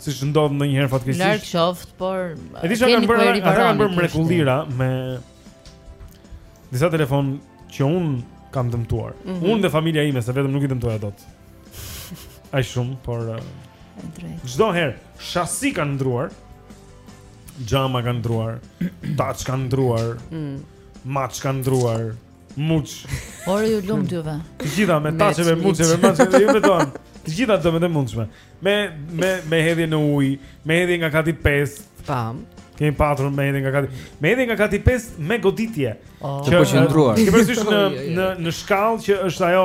siç ndodh ndonjëherë fatkeqësisht. Larg qoftë, por e di çfarë kanë bërë, ata kanë bërë mrekullira me disa telefona që unë kam dëmtuar. Mm -hmm. Unë dhe familja ime se vetëm nuk i dëmtoja dot. Aq shumë, por çdo herë shasi kanë ndërruar. Xhama kanë ndërruar. Touch kanë ndërruar. Mm. Maç kanë ndërruar. Muç. Ore ju lumtë dyve. Të gjitha me taçeve, muçeve, maçeve, ju beton. Të gjitha dëmet e mundshme. Me me me hedhje në ujë, me hedhje nga kati 5. Pam. Kemi patur me hedhje nga kati. Me hedhje nga kati 5 me goditje. Oh. Të përqendruar. Ke përsyesh në në në shkallë që është ajo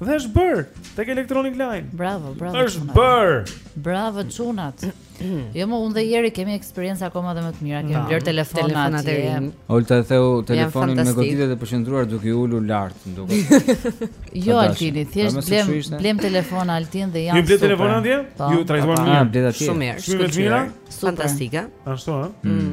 Dhe është bërë tek Electronic Line. Bravo, bravo. Është bërë. Bravo çunat. Jo më unë dhe Jeri kemi eksperienca akoma dhe më të mira. Kemi blerë telefona atje. Olta e theu telefonin me goditje të përqendruar duke i ulur lart, duket. Jo Altini, thjesht blemë blemë telefon Altin dhe jam. Ju bletë telefon atje? Po. Ju trajtuan mirë. Shumë mirë. Shumë mirë. Fantastike. Ashtu ë. Mm.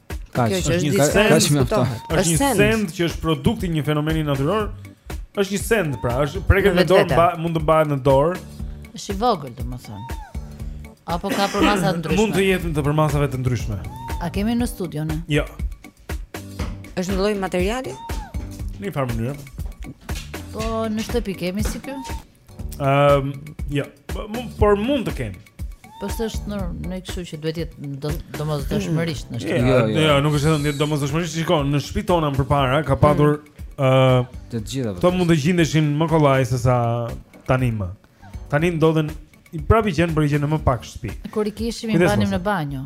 Kaq, është një kaq mjafton. Është një send që është produkt i një fenomeni natyror. Është një send, pra, është preket me dorë, ba, mund të mbahet në dorë. Është i vogël, domethënë. Apo ka përmasa të ndryshme? Mund të jetë i përmasave të ndryshme. A kemi në studio ne? Jo. Është një lloj materiali? Në një farë mënyrë. Po në shtëpi kemi si ky? Ehm, jo, por mund të kemi. Po s'është në në kështu që duhet të jetë domosdoshmërisht në shtëpi. Jo, jo, jo, jo, nuk është vetëm domosdoshmërisht, shikon, në shtëpi tona më përpara ka mm. patur ë të gjitha. Kto mund të gjindeshin më kollaj se sa tani më. Tani ndodhen i prapë gjen për i gjen në më pak shtëpi. Kur i kishim i banim në banjo.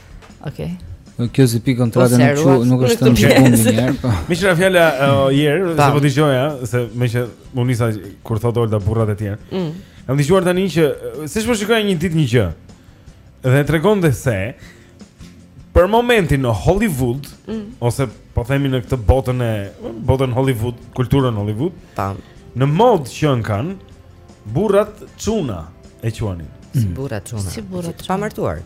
Okej. Okay. Kjo si pi kontrata po, në çu nuk është në fund një herë. Po. Meqë ra fjala Jeri, se po dëgjoja se më që u nisa kur thot Olda burrat e tjerë. Mm. Kam dëgjuar tani që siç po shikoj një ditë një gjë. Dhe tregonte se për momentin në Hollywood mm. ose po themi në këtë botën e botën Hollywood, kulturën Hollywood. Tani. Në mod që kanë burrat çuna e quanin. Si burrat çuna. Si burrat çuna. Pa martuar.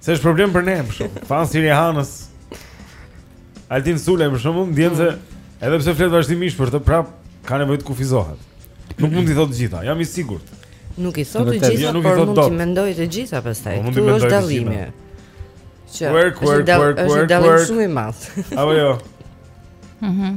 Se është problem për ne, për shembull. Fansi i Rihanës. Altin Sulaj, për shembull, ndjen se... Edhe pse flet vazhdimisht për të prap, ka nevojë të kufizohet. Nuk mund t'i thotë gjitha, jam i sigurt. Nuk i thotë të gjitha, por mund t'i mendojë të gjitha pastaj. Po, Ktu është dallimi. Që është dallim shumë i madh. Apo jo. Mhm.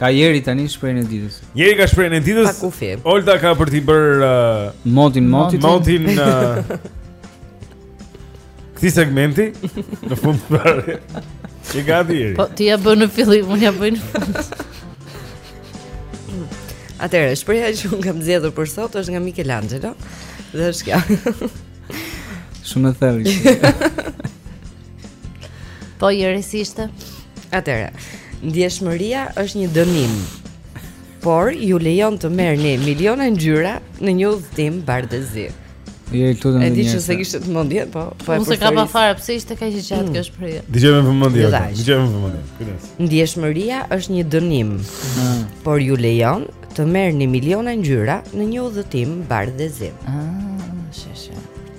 Ka Jeri tani shprehjen e ditës. Jeri ka shprehjen e ditës. Pa kufi. Olta ka për të bërë uh, motin motit. Motin. Uh, Këtij segmenti në fund të parë. Ti gati Jeri. Po ti ja bën në fillim, unë ja bëj në fund. Atëherë, shprehja që un kam zgjedhur për sot është nga Michelangelo. Dhe është kjo. Shumë e thellë. Po jëresisht. Atëre, ndjeshmëria është një dënim. Por ju lejon të merrni miliona ngjyra në një udhëtim bardhezi. Jo të lutem. E di që s'e kishte mendjen, po. Po e përsëris. Unë ka pa fare, pse ishte kaq e gjatë mm. kjo shprehje? Dëgjomë me vëmendje. Dëgjomë me vëmendje. Kujdes. Ndjeshmëria është një dënim. Mm. Por ju lejon të merrni miliona ngjyra në një udhëtim bardhë dhe zi. Ah, sheshe.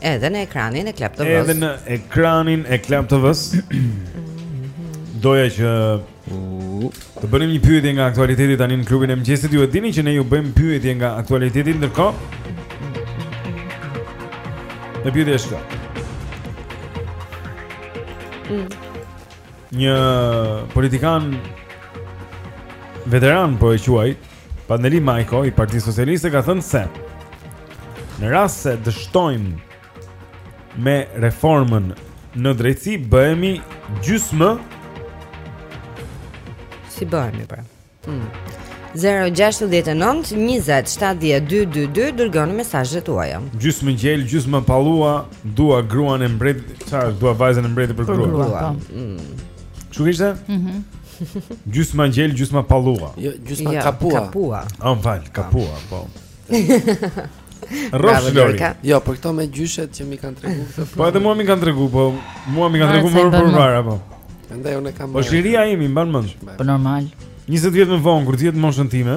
Edhe në ekranin e Club TV-s. Edhe në ekranin e Club TV-s. Doja që të bënim një pyetje nga aktualiteti tani në klubin e mëngjesit. Ju e dini që ne ju bëjmë pyetje nga aktualiteti ndërkohë. E pyetja është kjo. Mm. Një politikan veteran po e quaj, Pandeli Majko i Partisë Socialiste ka thënë se në rast se dështojmë me reformën në drejtësi bëhemi gjysmë si bëhemi pra. Hmm. 069 20 70 222 dërgoni mesazhet tuaja. Gjysmë gjel, gjysmë pallua, dua gruan e mbretit, çfarë dua vajzën e mbretit për grua. Po. Hmm. Kush ishte? Mhm. Gjysmë gjel, gjysmë pallua. Jo, gjysmë ja, kapua. Kapua. Ah, më fal, kapua, po. Rrofsh Lori. Jo, për këto me gjyshet që m'i kanë tregu këtë. Po edhe mua m'i kanë tregu, po mua m'i kanë tregu më përpara, po. Prandaj unë kam. Po Shirja i mban mend. Po normal. 20 vjet më vonë kur të jetë moshën time,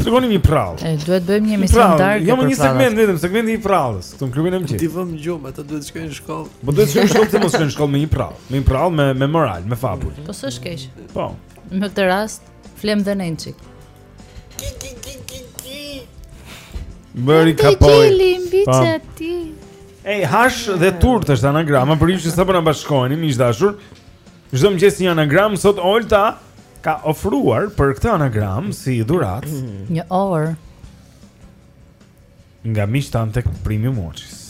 Tregoni një përrallë. E duhet të bëjmë një emision darkë. Jo më një segment vetëm, segmenti i përrallës. Këtu në klubin e mëngjesit. T'i vëmë në gjumë, ata duhet të shkojnë në shkollë. Po duhet të shkojnë në shkollë, të mos shkojnë në shkollë me një përrallë, me një përrallë me me moral, me fabulë. Po s'është keq. Po. Në këtë rast flem dhe ne një çikë. Bëri kapoj. Gjeli mbi çati. Ej, hash dhe turt është anagrama, për ju që sapo na bashkoheni, miq të dashur, Çdo mëngjes një anagram sot Olta ka ofruar për këtë anagram si dhuratë një orë nga miqtë tanë tek Premium Watches.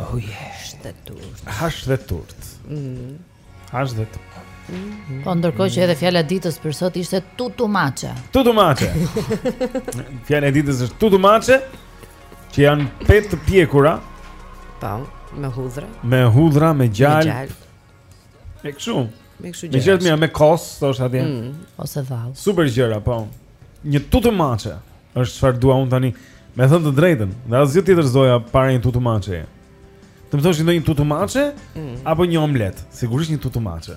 Oh yeah, hash dhe turt. Hash dhe turt. Mm. Hash dhe turt. Mm. Po ndërkohë që edhe fjala e ditës për sot ishte tutumaçe. Tutumaçe. fjala e ditës është tutumaçe. Që janë petë të pjekura Po, po, me hudhra Me hudhra, me gjalp Me gjalp Me kështu Me kështu gjëra Me gjëra të mira, me kos, thosh atje mm, Ose val Super gjëra, po Një tutumaçe është çfarë dua unë tani Me thënë të drejtën Dhe asgjë tjetër s'doja para një tutumaçe Të më thoshe do një tutumaçe mm. Apo një omletë Sigurisht një tutumaçe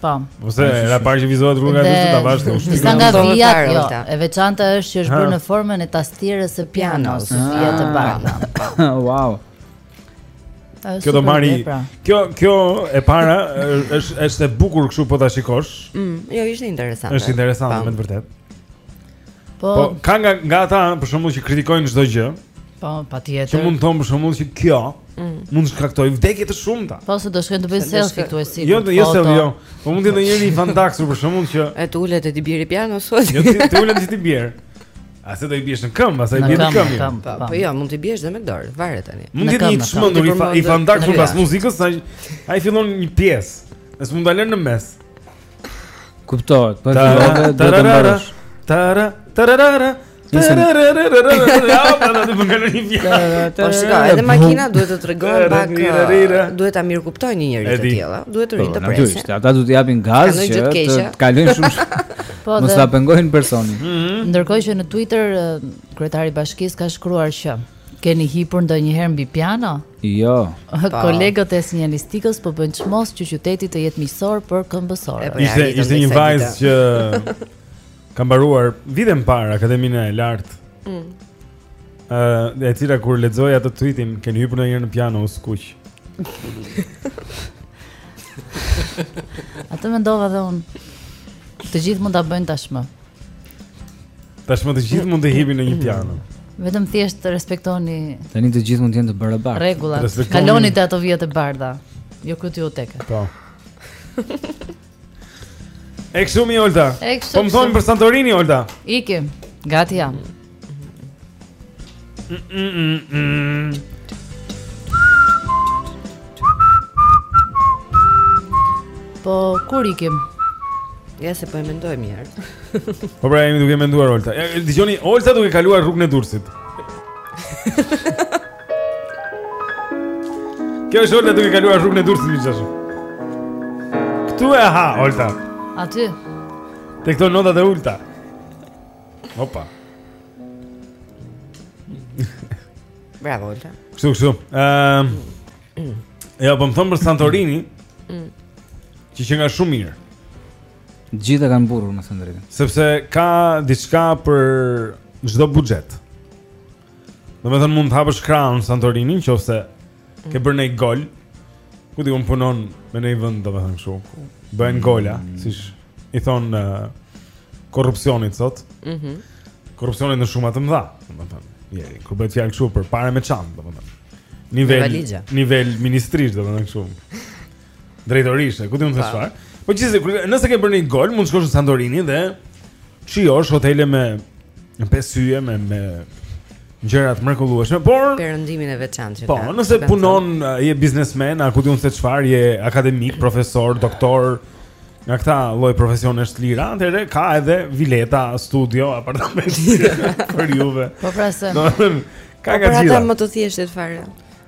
Po. Po s'është hera e parë që vijëzohet rruga e Durrësit ta vash ti. Sa nga vija jo. E veçanta është që është bërë në formën e tastierës së pianos, si vija të bardha. Wow. Kjo do marri. Pra. Kjo kjo e para është është e bukur kështu po ta shikosh. Mm, jo ishte interesante. Është interesante me të vërtetë. Po, po ka nga nga ata për shembull që kritikojnë çdo gjë. Po, patjetër. Që mund të thonë për shembull që kjo mm. mund të shkaktojë vdekje të shumta. Po se do shkojnë të bëjnë selfie këtu e si. Jo, jo selfie jo. Po mund të ndonjëri i fandaksur për shembull që të ulet e t'i bjerë pianos sot. Jo, ti të ulet e t'i bjerë. A se do i biesh me këmbë, asaj i bie me këmbë. Po, po, po jo, mund t'i biesh dhe me dorë, varet tani. Mund të jetë një i çmendur i fandaksur pas muzikës, ai fillon një pjesë. Dhe s'mund ta lënë në mes. Kuptohet, për të vënë do të mbarosh. Tara, tararara. Ja, po na do të bëjmë një fjalë. Po shiko, edhe makinat duhet të tregojnë pak. Duhet ta mirëkuptojnë një njeri të tillë, duhet të rrinë të presin. Natyrisht, ata do të japin gaz që të kalojnë shumë. Po mos ta pengojnë personin. Ndërkohë që në Twitter kryetari i bashkisë ka shkruar që Keni hipur ndonjëherë mbi piano? Jo. Kolegët e sinjalistikës po bëjnë çmos që qyteti të jetë miqësor për këmbësorë. Po, ishte ishte një vajzë që ka mbaruar vite më parë Akademinë e Lartë. Mm. Ë, uh, e cila kur lexoi atë tweetin, keni hipur ndonjëherë në piano u skuq. Atë mendova dhe unë. Të gjithë mund ta bëjnë tashmë. Tashmë të gjithë mund të hipin në një piano. Vetëm thjesht të respektoni. Tani të gjithë mund të jenë të barabartë. Rregullat. Respektoni... Kaloni te ato vijat e bardha. Jo këtu u tek. Po. E kështu mi Olta. Po më thon për Santorini Olta. Ikim. Gati jam. Po kur ikim? Ja se po e mendoj mirë. Po pra jemi duke menduar Olta. Ja dëgjoni Olta duke kaluar rrugën e Durrësit. Kjo është Olta duke kaluar rrugën e Durrësit më thashë. Ktu e ha Olta. Aty. Te këto notat e ulta. Opa. Bravo, Olta. Kështu, kështu. Ehm. Um, ja po më thon për Santorini. Mm. Që qenka shumë mirë. Gjithë kanë burrur me thënë drejtën. Sepse ka diçka për çdo buxhet. Do të thënë mund të hapësh krahun në Santorini, qoftë se Ke bërë ndonjë gol Ku di unë punon në ndonjë vend Domethënë kështu Bëhen mm. gola Siç i thonë uh, Korrupsionit sot mm -hmm. Korrupsionit në shuma të mëdha Domethënë Jeri, kur bëhet fjalë kshu për pare me çantë, domethënë. Nivel nivel ministrish domethënë kështu. Drejtorësh, ku ti mund të thuash çfarë? Po gjithsesi, nëse ke bërë një gol, mund të shkosh në Santorini dhe shijosh hotele me pesë yje me me gjëra të mrekullueshme, por perëndimin e veçantë që po, ka. Po, nëse punon, je biznesmen, a ku di unë se çfarë, je akademik, profesor, doktor, nga këta lloj profesionistësh të lirë, atëherë ka edhe vileta, studio, apartament për juve. Po pra se. Ka po, pra, gjithë. Ata më të thjeshtë fare.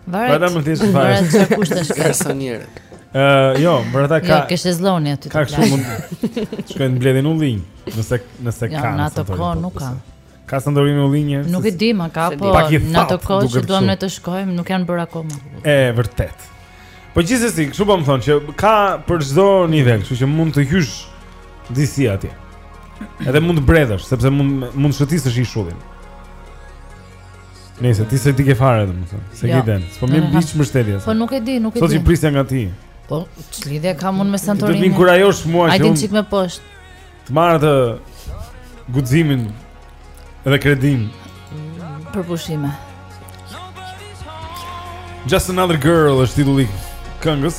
Varet. Varet më të thjeshtë fare. Varet çfarë kushtesh ke. Sa njerë. Ë, uh, jo, për ata ka. Jo, ke shezllone aty. Ka kështu mund. Shkojnë mbledhin ullinj, nëse nëse jo, ka. Jo, në atë kohë nuk ka. Ka Santorini ullinj. Nuk e di, a ka, po në atë kohë që duam ne të shkojmë, nuk janë bërë akoma. E vërtetë. Po gjithsesi, kështu po më thon që ka për çdo nivel, kështu që mund të hysh disi atje. Edhe mund të bredhësh, sepse mund mund të shëtisësh ishullin. Nëse ti s'e ke fare domethënë, se jo. ke den. Po më bëj mbështetje. Po nuk e di, nuk e di. Sot i prisja nga ti. Po, ç'lidhje ka mund me Santorini? Do të inkurajosh mua që. Ai din çik më poshtë. Të marr guximin dhe kredin për pushime. Just another girl është titulli i këngës.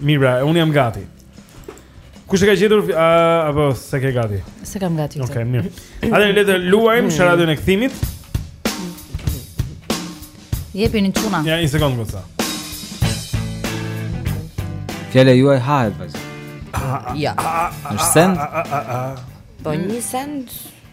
Mirë, pra, unë jam gati. Kush e ka gjetur uh, apo s'e ke gati? S'e kam gati. Okej, okay, mirë. Atëherë le të luajmë sharadën e kthimit. Jepini çuna. Ja, një sekondë goca. Fjala juaj hahet vajza. Ja. Është send? Po një send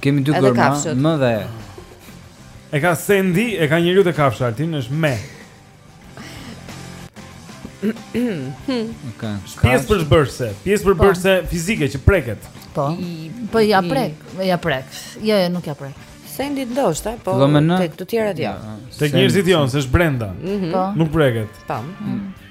Kemi dy gërma, më dhe e. E ka sendi, e ka njeriu te kafsha Altin, është me. Ka. Pjesë përbërëse, pjesë po. përbërëse fizike që preket. Po. Po ia prek, ia prek. Jo, jo, nuk ia prek. Sendi ndoshta, po tek të tjerat jo. Tek njerëzit jo, se është brenda. Mhm. Po. Nuk preket. Tam. Po. Mhm.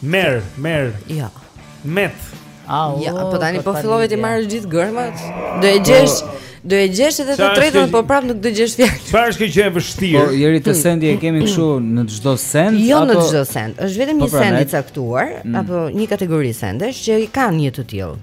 Mer, mer. Jo. Met. Au. Ja, po tani po fillove t'i marrësh gjithë gërmat. Do e po, gjesh, do e gjesh edhe të tretën, po prap nuk do gjesh fjalën. Çfarë është kjo që e vështirë? Po njeri te sendi e kemi kështu në çdo send jo apo Jo në çdo send, është vetëm po, një pra, send i caktuar mm. apo një kategori sendesh që i kanë një të tillë.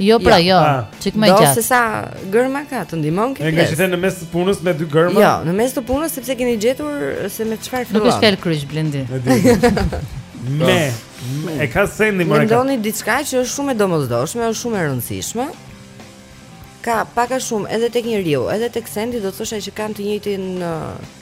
Jo pra jo, jo. çik më gjatë. Po se sa gërma ka të ndihmon këtë. Ne jemi në mes të punës me dy gërma. Jo, në mes të punës sepse keni gjetur se me çfarë fillon. Nuk është fjalëkryq Blendi. Me e ka sendi më. Mendoni diçka që është shumë e domosdoshme, është shumë e rëndësishme. Ka pak a shumë edhe tek njeriu, edhe tek sendi do të thosha që kanë të njëjtin uh,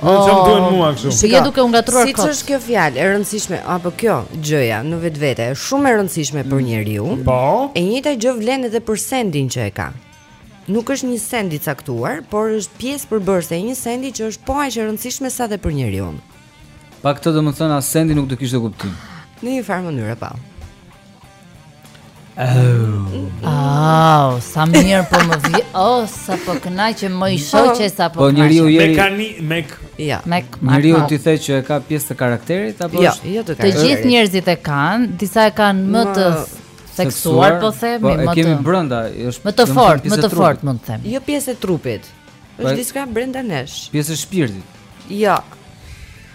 Po, çfarë më duhen mua kështu Si je duke u ngatërruar kot Si që është kjo fjalë e rëndësishme Apo kjo gjëja në vetvete Shumë e rëndësishme për mm. njeriun Po E njëta gjë vlen edhe për sendin që e ka Nuk është një send i caktuar Por është pjesë përbërëse e një sendi që është po aq e rëndësishme sa dhe për njeriun Pa këtë domethënë as sendi nuk do kishte kuptim Në një farë mënyre pa po. Oh, sa mirë po më vjen. Oh, sa po kënaqem që i shoh sa po. Po njeriu jeri. Me kani me ja. Te njeriu ti the që ka pjesë të karakterit apo jo, është? Jo, jo të karakterit. Të gjithë njerëzit e kanë, disa e kanë më të theksuar, po themi, po, më të. Po kemi brenda, është më të fortë, më të fortë mund të them. Jo pjesë e trupit. Po, është diçka brenda nesh. Pjesë e shpirtit. Jo.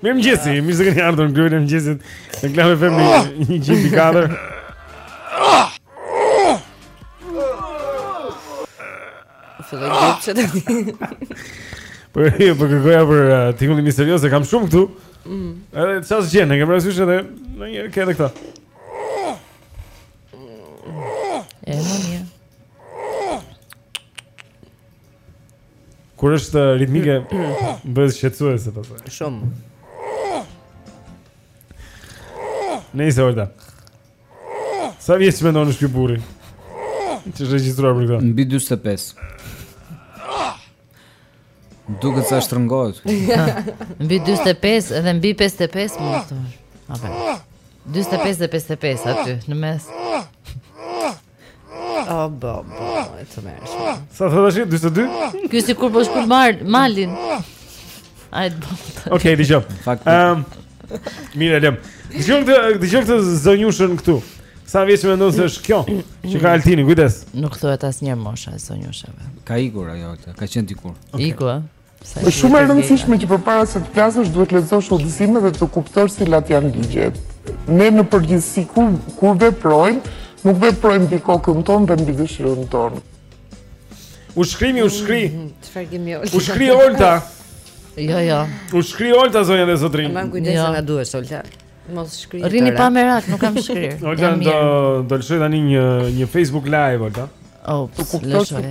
Mirëmëngjesi, mirë se keni ardhur në kreun e mëngjesit Në klamë e femi një qitë i katër Se dhe gjithë që të një Por e po kërkoja për uh, tingullin misterios e kam shumë këtu, mm. Edhe të qeshjen, e kemi rësysh edhe Në një ke edhe këta E më një Kur është uh, ritmike bëhet shqetësuese pastaj. Shumë. Nëse orda. Sa vjeç mendon është ky burri? Që është regjistruar për këtë? Mbi 45. Duket sa shtrëngohet. mbi 45 dhe mbi 55 më thonë. Apo. 45 dhe 55 aty në mes. O bo bo, e tmerrshme Sa të dhashë, 22? Kjo sikur po shkul malin Ai bobo Okej, okay, dëgjom um, Mirë, lem Dëgjo këtë, dëgjo këtë zonjushën këtu Sa vjeçe mendon se është kjo Që ka Altini, kujdes Nuk thuhet asnjëherë mosha e zonjushave Ka ikur, ajo, ka qenë dikur okay. Ikur, Është shumë e rëndësishme që përpara se të flasësh duhet të lexosh udhëzimet dhe të kuptosh cilat janë ligjet. Ne në përgjithësi kur kur veprojmë, nuk veprojmë mbi kokën tonë dhe mbi dëshirën tonë. U shkri mi, u shkri. Mm, çfarë kemi Olta? U shkri Olta. Jo, jo. U shkri Olta zonja dhe zotërinj. Mban kujdes jo. se na duhet Olta. Mos shkri. Rrini pa merak, nuk kam shkrirë. Olta do do lëshoj tani një një Facebook live Olta. Oh, po lëshoj.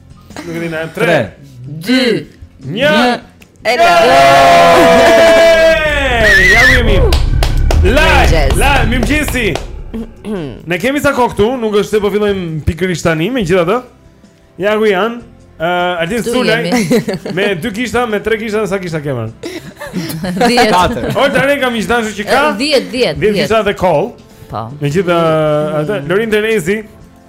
Nuk e di na 3 2 1 Edhe Ja ku jemi Live Live Mirëmëngjesi Ne kemi sa kohë këtu Nuk është se po fillojmë pikërisht tani Megjithatë Ja ku janë Uh, Altin Sulaj Me dy gishta, me tre gishta, sa gishta kemi? Dhjetë Katër O, të arre kam gishtan që që ka Dhjetë, dhjetë Dhjetë gishta dhe kollë Po Megjithatë uh, Lorin Terezi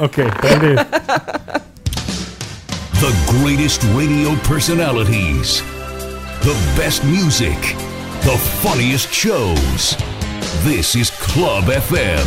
Okej, tani. The greatest radio personalities. The best music. The funniest shows. This is Club FM.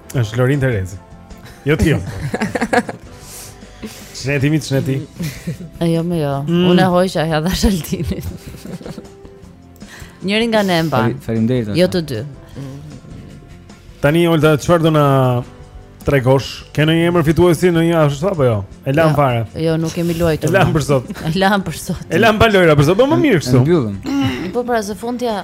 Është Lorin Terezi. Jo ti. Shneti mi shneti. Jo më jo. Mm. Unë hoqa, ja dhashë Altinit. Njëri nga ne e mban. Faleminderit. Jo të dy. Tani Olta çfarë do na tregosh? Ke ndonjë emër fituesi në një ashtu sot, jo? E lamë fare. Jo, nuk kemi luajtur. E lamë për sot. E lamë për sot. E lamë pa lojra për sot, po më mirë kështu. Po pra, se fundja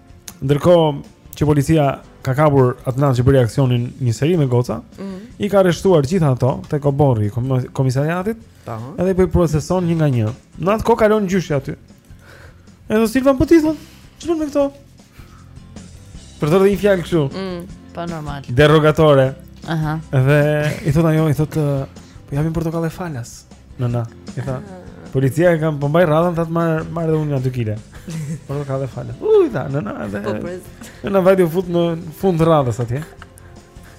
Ndërkohë që policia ka kapur atë natë që bëri aksionin një seri me goca, mm -hmm. i ka rreshtuar gjithë ato tek oborri i komisariatit. Tamë. Edhe po i proceson një nga një. Në atë kohë kalon gjyshi aty. Edhe Silva po i thotë. Ç'bën me këto? Përdor dhe një fjalë kështu. Mm, po normal. Derogatore. Aha. Dhe i thotë ajo, i thotë, "Po japim portokalle falas." Nëna, i tha. Policia e ka po mbaj radhën tha të marr marr edhe unë nga 2 kg. Por do ka dhe falë. Uj, tha, nëna edhe. Po pres. Nëna vajti u fut në fund të radhës atje.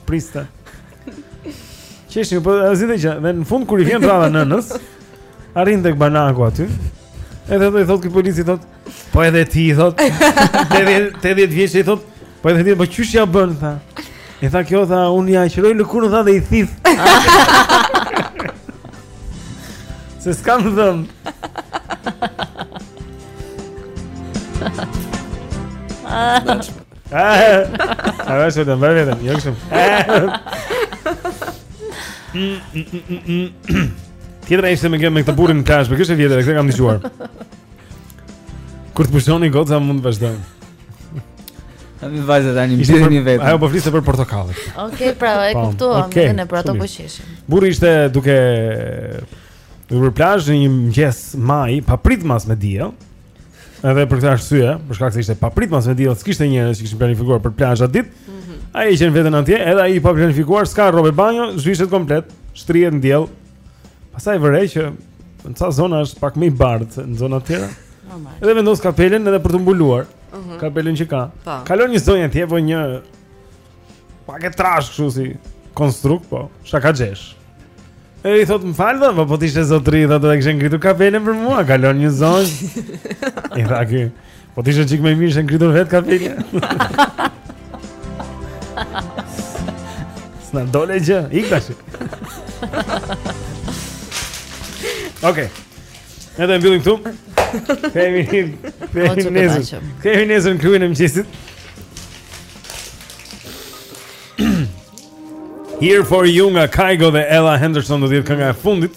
Priste. Qeshni, po as gjë, dhe në fund kur i vjen radha nënës, arrin tek banaku aty. Edhe ai i thotë ky polici thotë, Po edhe ti thot. 80 80 vjeç i thot. Po edhe ti po çysh ja bën tha. E tha kjo tha un ia qëroj lëkurën tha dhe i thith. Se s'kam dhëmbë. Ah. A vesh vetëm, vesh vetëm, jo kështu. Tjetra ishte me këtë burrin në plazh, por kjo është e vjetër, këtë e kam dëgjuar. Kur të pushoni goca mund të vazhdojmë. Ami vajza tani më thënë vetë. Ajo po fliste për portokallin. Okej, okay, pra e po, kuptova, më okay, thënë për ato po qeshin. Burri ishte duke në plazh në një mëngjes maj, papritmas me diell. Edhe për këtë arsye, për shkak se ishte papritmas me diell, s'kishte njerëz që kishin planifikuar për plazh atë ditë. Mm -hmm. Ai gjen veten atje, edhe ai pa planifikuar, s'ka rroba banjo, zhvishet komplet, shtrihet në diell, Pastaj vëren që në ca zona është pak më i bardhë se në zonat e tjera. Normal. Edhe vendos kapelen edhe për t'u mbuluar. Uh mhm. -huh. Kapelen që ka. Po. Kalon një zonjë atje po një pak e trashë kështu si konstrukt po, shakaxheshë. E i thot më fal tha, po, po t'ishe zotëri tha do e kishe ngritur kapelen për mua, kalon një zonjë. I tha ky, Po t'ishe çik më e mirë ishte ngritur vetë kapelja. S'na dole gjë, ik tash. Okej. Ne do ta mbyllim këtu. Kemi kemi nesër. Kemi nesër në klubin e mëngjesit. Here for you nga Kygo dhe Ella Henderson do të jetë kënga e fundit.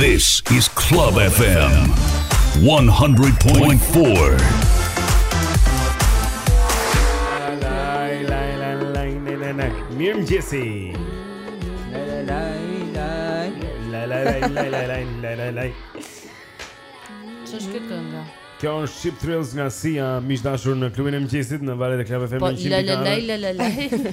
This is Club FM 100.4. Mirëmëngjesi Ç'është kjo kënga? Kjo është Cheap Thrills nga Sia miq të dashur në klubin e mëngjesit Në valët e Club FM 100.4 Po, lalë, lalë, lalë, lalë